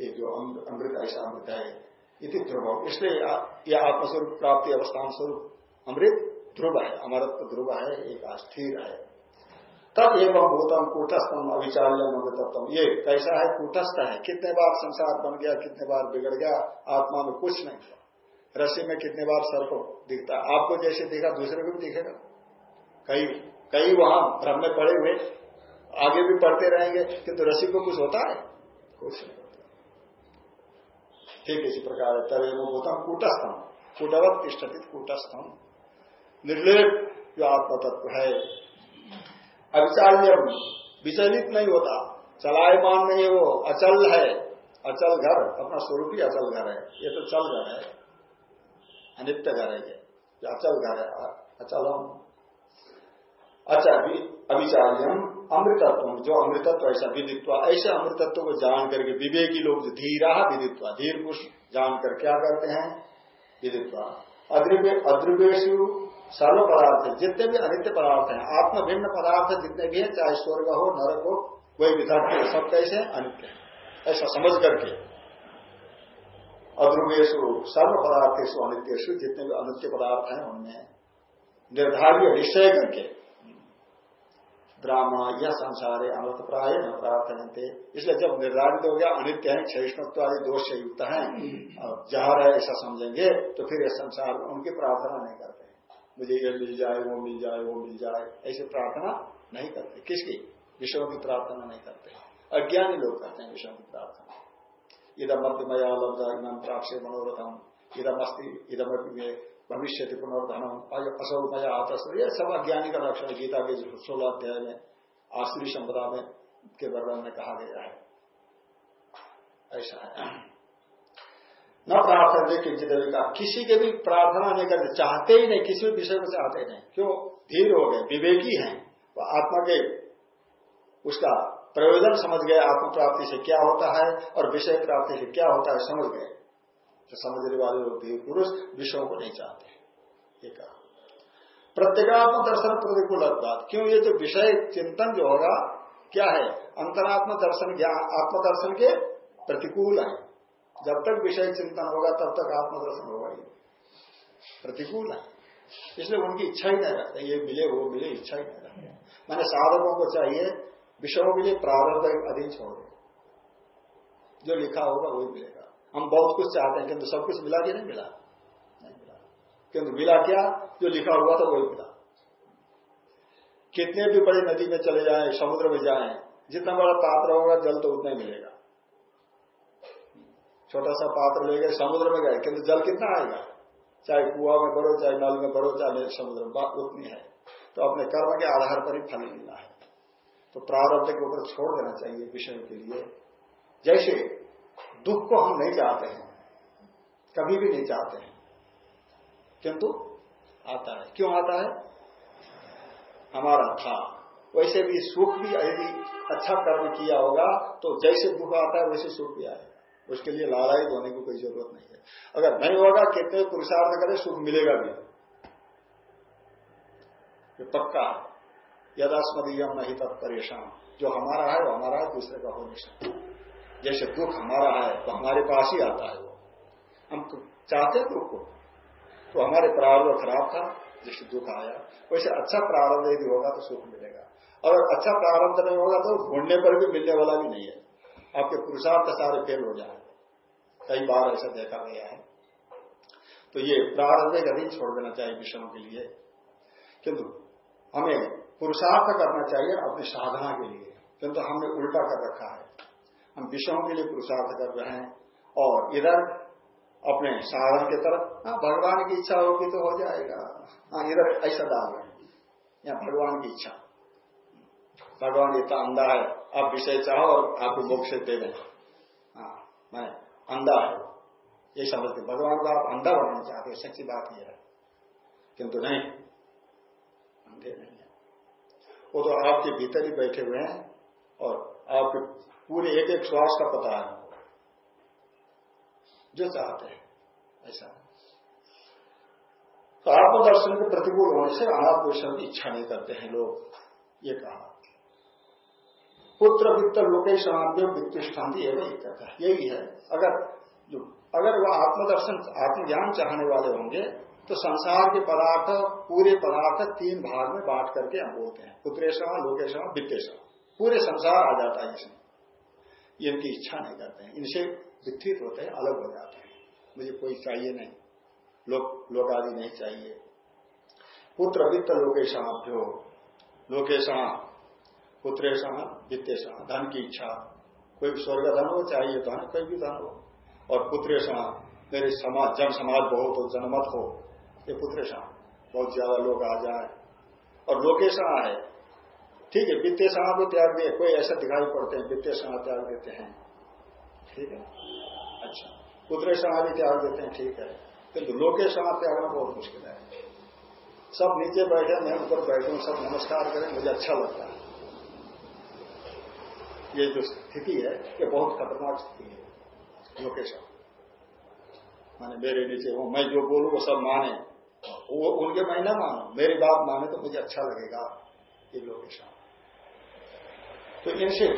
ये जो अमृत, ऐसा अमृत है। इति ध्रुव इसलिए यह आत्मस्वरूप, प्राप्ति अवस्थान स्वरूप अमृत ध्रुव है, अमरत्व ध्रुव है, एक अस्थिर है। तब एवं भूतम कूटस्थम अविचार्य अमृतत्व ये कैसा है? कूटस्थ है। कितने बार संसार बन गया, कितने बार बिगड़ गया, आत्मा में कुछ नहीं था रस्सी में कितने बार सर्प दिखता है। आपको जैसे दिखा, दूसरे को भी दिखेगा। कई कई वहाँ भ्रम में पड़े हुए, आगे भी पढ़ते रहेंगे, किंतु रस्सी को कुछ होता है? कुछ नहीं। ठीक इसी प्रकार है। तवे भूतम कूटस्थम। कूटवत तिष्ठित कूटस्थम। निर्लेप जो आत्म तत्व है। अविचाल्य विचलित नहीं होता। चलायमान नहीं है वो। अचल है। अचल घर। अपना स्वरूप ही अचल घर है। ये तो चल घर है। अनित्य घर है ये। अचल घर है। अचल अच्छा अभिचार्यम अमृतत्व, जो अमृतत्व ऐसा विदित्व, ऐसे अमृतत्व को जान करके विवेकी लोग जो धीरा विदित्व धीर पुरुष जानकर क्या करते हैं? विदित्व। अद्रिवेशु सर्व पदार्थ, जितने भी अनित्य पदार्थ हैं, आत्म भिन्न पदार्थ जितने भी हैं, चाहे स्वर्ग हो, नरक हो, कोई विधर्थ सब कैसे अनित्य है? ऐसा समझ करके। अध्रुवेशु सर्व पदार्थेश अनित्यु जितने भी अनित्य पदार्थ हैं, उनमें निर्धारित निश्चय करके ब्राह्मण यह संसार है अमृत प्राय न प्रार्थनते इसलिए जब निर्धारित हो गया, अनित्य है सहिष्णुत्व आदि दोष से युक्त है, और जहर है ऐसा समझेंगे तो फिर यह संसार उनकी प्रार्थना नहीं करते। मुझे ये मिल जाए, वो मिल जाए, वो मिल जाए, ऐसी प्रार्थना नहीं करते। किसकी? विषयों की प्रार्थना नहीं करते। अज्ञानी लोग करते हैं विषयों की प्रार्थना। इधम मया लब्ध प्राप्त मनोरथम। इधम अस्थि इधम भविष्य पुनर्धनम। असौमय आतस ये सब अज्ञानी का लक्षण गीता के सोलह अध्याय में आश्री संपदा में, के वर्णन में कहा गया है। ऐसा है। न प्रार्थना दे किंचित का। किसी के भी प्रार्थना नहीं करते, चाहते ही नहीं, किसी भी विषय को चाहते नहीं। क्यों? धीर हो गए, विवेकी हैं। वह आत्मा के उसका प्रयोजन समझ गए आत्म प्राप्ति से क्या होता है और विषय प्राप्ति से क्या होता है समझ गए। जो समझने वाले लोग थे पुरुष विषयों को नहीं चाहते ये कहा। प्रत्येगात्म दर्शन प्रतिकूल बात। क्यों? ये जो विषय चिंतन जो होगा, क्या है? अंतरात्म दर्शन ज्ञान आत्मदर्शन के प्रतिकूल है। जब तक विषय चिंतन होगा, तब तक आत्मदर्शन होगा ही। प्रतिकूल है। इसलिए उनकी इच्छा ही नहीं रखते ये मिले, वो मिले, इच्छा ही नहीं रखते मैंने साधकों को चाहिए, विषयों के लिए प्रारंभ अधीन छोड़। जो लिखा होगा, वही मिलेगा। हम बहुत कुछ चाहते हैं, किंतु सब कुछ मिला कि नहीं मिला। नहीं मिला। किंतु मिला क्या? जो लिखा हुआ था, वही मिला। कितने भी बड़ी नदी में चले जाएँ, समुद्र में जाएँ, जितना बड़ा पात्र होगा, जल तो उतना ही मिलेगा। छोटा सा पात्र ले गए, समुद्र में गए, किंतु जल कितना आएगा? चाहे कुआ में करो चाहे नल में करो चाहे समुद्र में, बात उतनी है। तो अपने कर्म के आधार पर ही फल मिलना है। तो प्रारब्ध के ऊपर छोड़ देना चाहिए विषय के लिए। जैसे दुख को हम नहीं चाहते हैं। कभी भी नहीं चाहते हैं। किंतु आता है। क्यों आता है? हमारा था। वैसे भी सुख भी यदि अच्छा कर्म किया होगा तो जैसे दुख आता है, वैसे सुख भी आए उसके लिए लालायित होने की कोई ज़रूरत नहीं है। अगर नहीं होगा, कितने पुरुषार्थ करें, सुख मिलेगा भी। ये पक्का यदास्मदीयम नहीं तब परेशान जो हमारा है, वो हमारा है, दूसरे का हो नहीं सकता जैसे दुख हमारा है तो हमारे पास ही आता है वो। हम चाहते दुख को। तो हमारे प्रारंभ खराब था, जैसे दुख आया। वैसे अच्छा प्रारंभ यदि होगा तो सुख मिलेगा। अगर अच्छा प्रारंभ नहीं होगा तो ढूँढने पर भी मिलने वाला भी नहीं है। आपके पुरुषार्थ सारे फेल हो जाए कई बार ऐसा देखा गया है। तो ये प्रारंभ गति छोड़ देना चाहिए विषयों के लिए। किंतु हमें पुरुषार्थ करना चाहिए अपनी साधना के लिए। किंतु हमने उल्टा कर रखा है। हम विषयों के लिए पुरुषार्थ कर रहे हैं और इधर अपने साधन की तरफ़ हाँ भगवान की इच्छा होगी तो हो जाएगा। हाँ इधर ऐसा डाल रहे हैं। या भगवान की इच्छा। भगवान इतना अंधा है, आप विषय चाहो और आपको मोक्ष दे दें। हाँ मैं अंधा है। ये समझते भगवान को आप अंधा बनाना चाहते, सच्ची बात यह है। किंतु नहीं, अंधे नहीं है। वो तो आपके भीतर ही बैठे हुए हैं और आपके पूरे एक एक श्वास का पता है जो चाहते हैं, ऐसा। तो आत्मदर्शन के प्रतिकूल होने से आत्मदर्शन की इच्छा नहीं करते हैं लोग, ये कहा। पुत्र वित्त लोकेश वित्तिष्ठांति एवं कहता है यही है। अगर जो, अगर वह आत्मदर्शन, आत्मज्ञान चाहने वाले होंगे तो संसार के पदार्थ, पूरे पदार्थ तीन भाग में बांट करके हम बोलते हैं। पुत्रेशवा लोकेशवा वित्तेशवा पूरे संसार आ जाता है इसमें। इनकी इच्छा नहीं करते हैं। इनसे विकसित होते हैं, अलग हो जाते हैं। मुझे कोई चाहिए नहीं। लोग लोग आदि नहीं चाहिए। पुत्र वित्त लोकेशाभ्यो लोकेशा पुत्रेशा वित्तेशा। धन की इच्छा। कोई भी स्वर्ग धन हो, चाहिए धन कोई भी धन हो। और पुत्रेशा, मेरे समाज, जन समाज बहुत हो, जनमत हो, ये पुत्रेशा। बहुत ज़्यादा लोग आ जाए। और लोकेशा है। ठीक है, वित्तीय समा को त्याग दिए कोई ऐसा दिखाई पड़ते हैं, वित्तीय समा त्याग देते हैं। ठीक है? अच्छा पुत्र समा भी त्याग देते हैं, ठीक है। किंतु लोके समा त्यागना बहुत मुश्किल है। सब नीचे बैठे, मैं ऊपर बैठू, सब नमस्कार करें, मुझे अच्छा लगता है। ये जो स्थिति है, ये बहुत खतरनाक स्थिति है लोकेशन माने मेरे नीचे हो, मैं जो बोलू, वो सब माने। वो उनके मैं ना मानो, मेरी बात माने तो मुझे अच्छा लगेगा, ये लोकेशन तो इनसे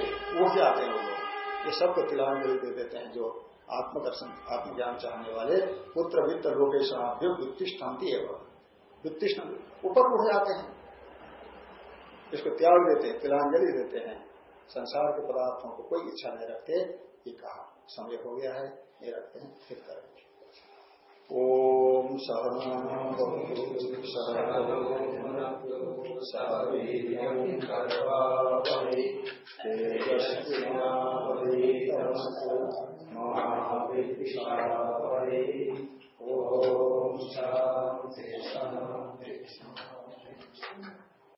उठ जाते हैं वो लोग? ये सबको तिलांजलि दे देते हैं जो आत्मदर्शन, आत्मज्ञान चाहने वाले पुत्र वित्त लोकेशन वित्तिष्ठांति एवं। वित्तिष्ठ ऊपर उठ जाते हैं। इसको त्याग देते हैं, तिलांजलि देते हैं। संसार के पदार्थों को कोई इच्छा नहीं रखते। ये कहा, समय हो गया है, ये रखते हैं, फिर ॐ शरणमभवतु शरणो सर्वीर्यं करवापरि तेजस्विनापरीतमस्तु महाविद्विषापरि ॐ शान्ति शान्ति शान्ति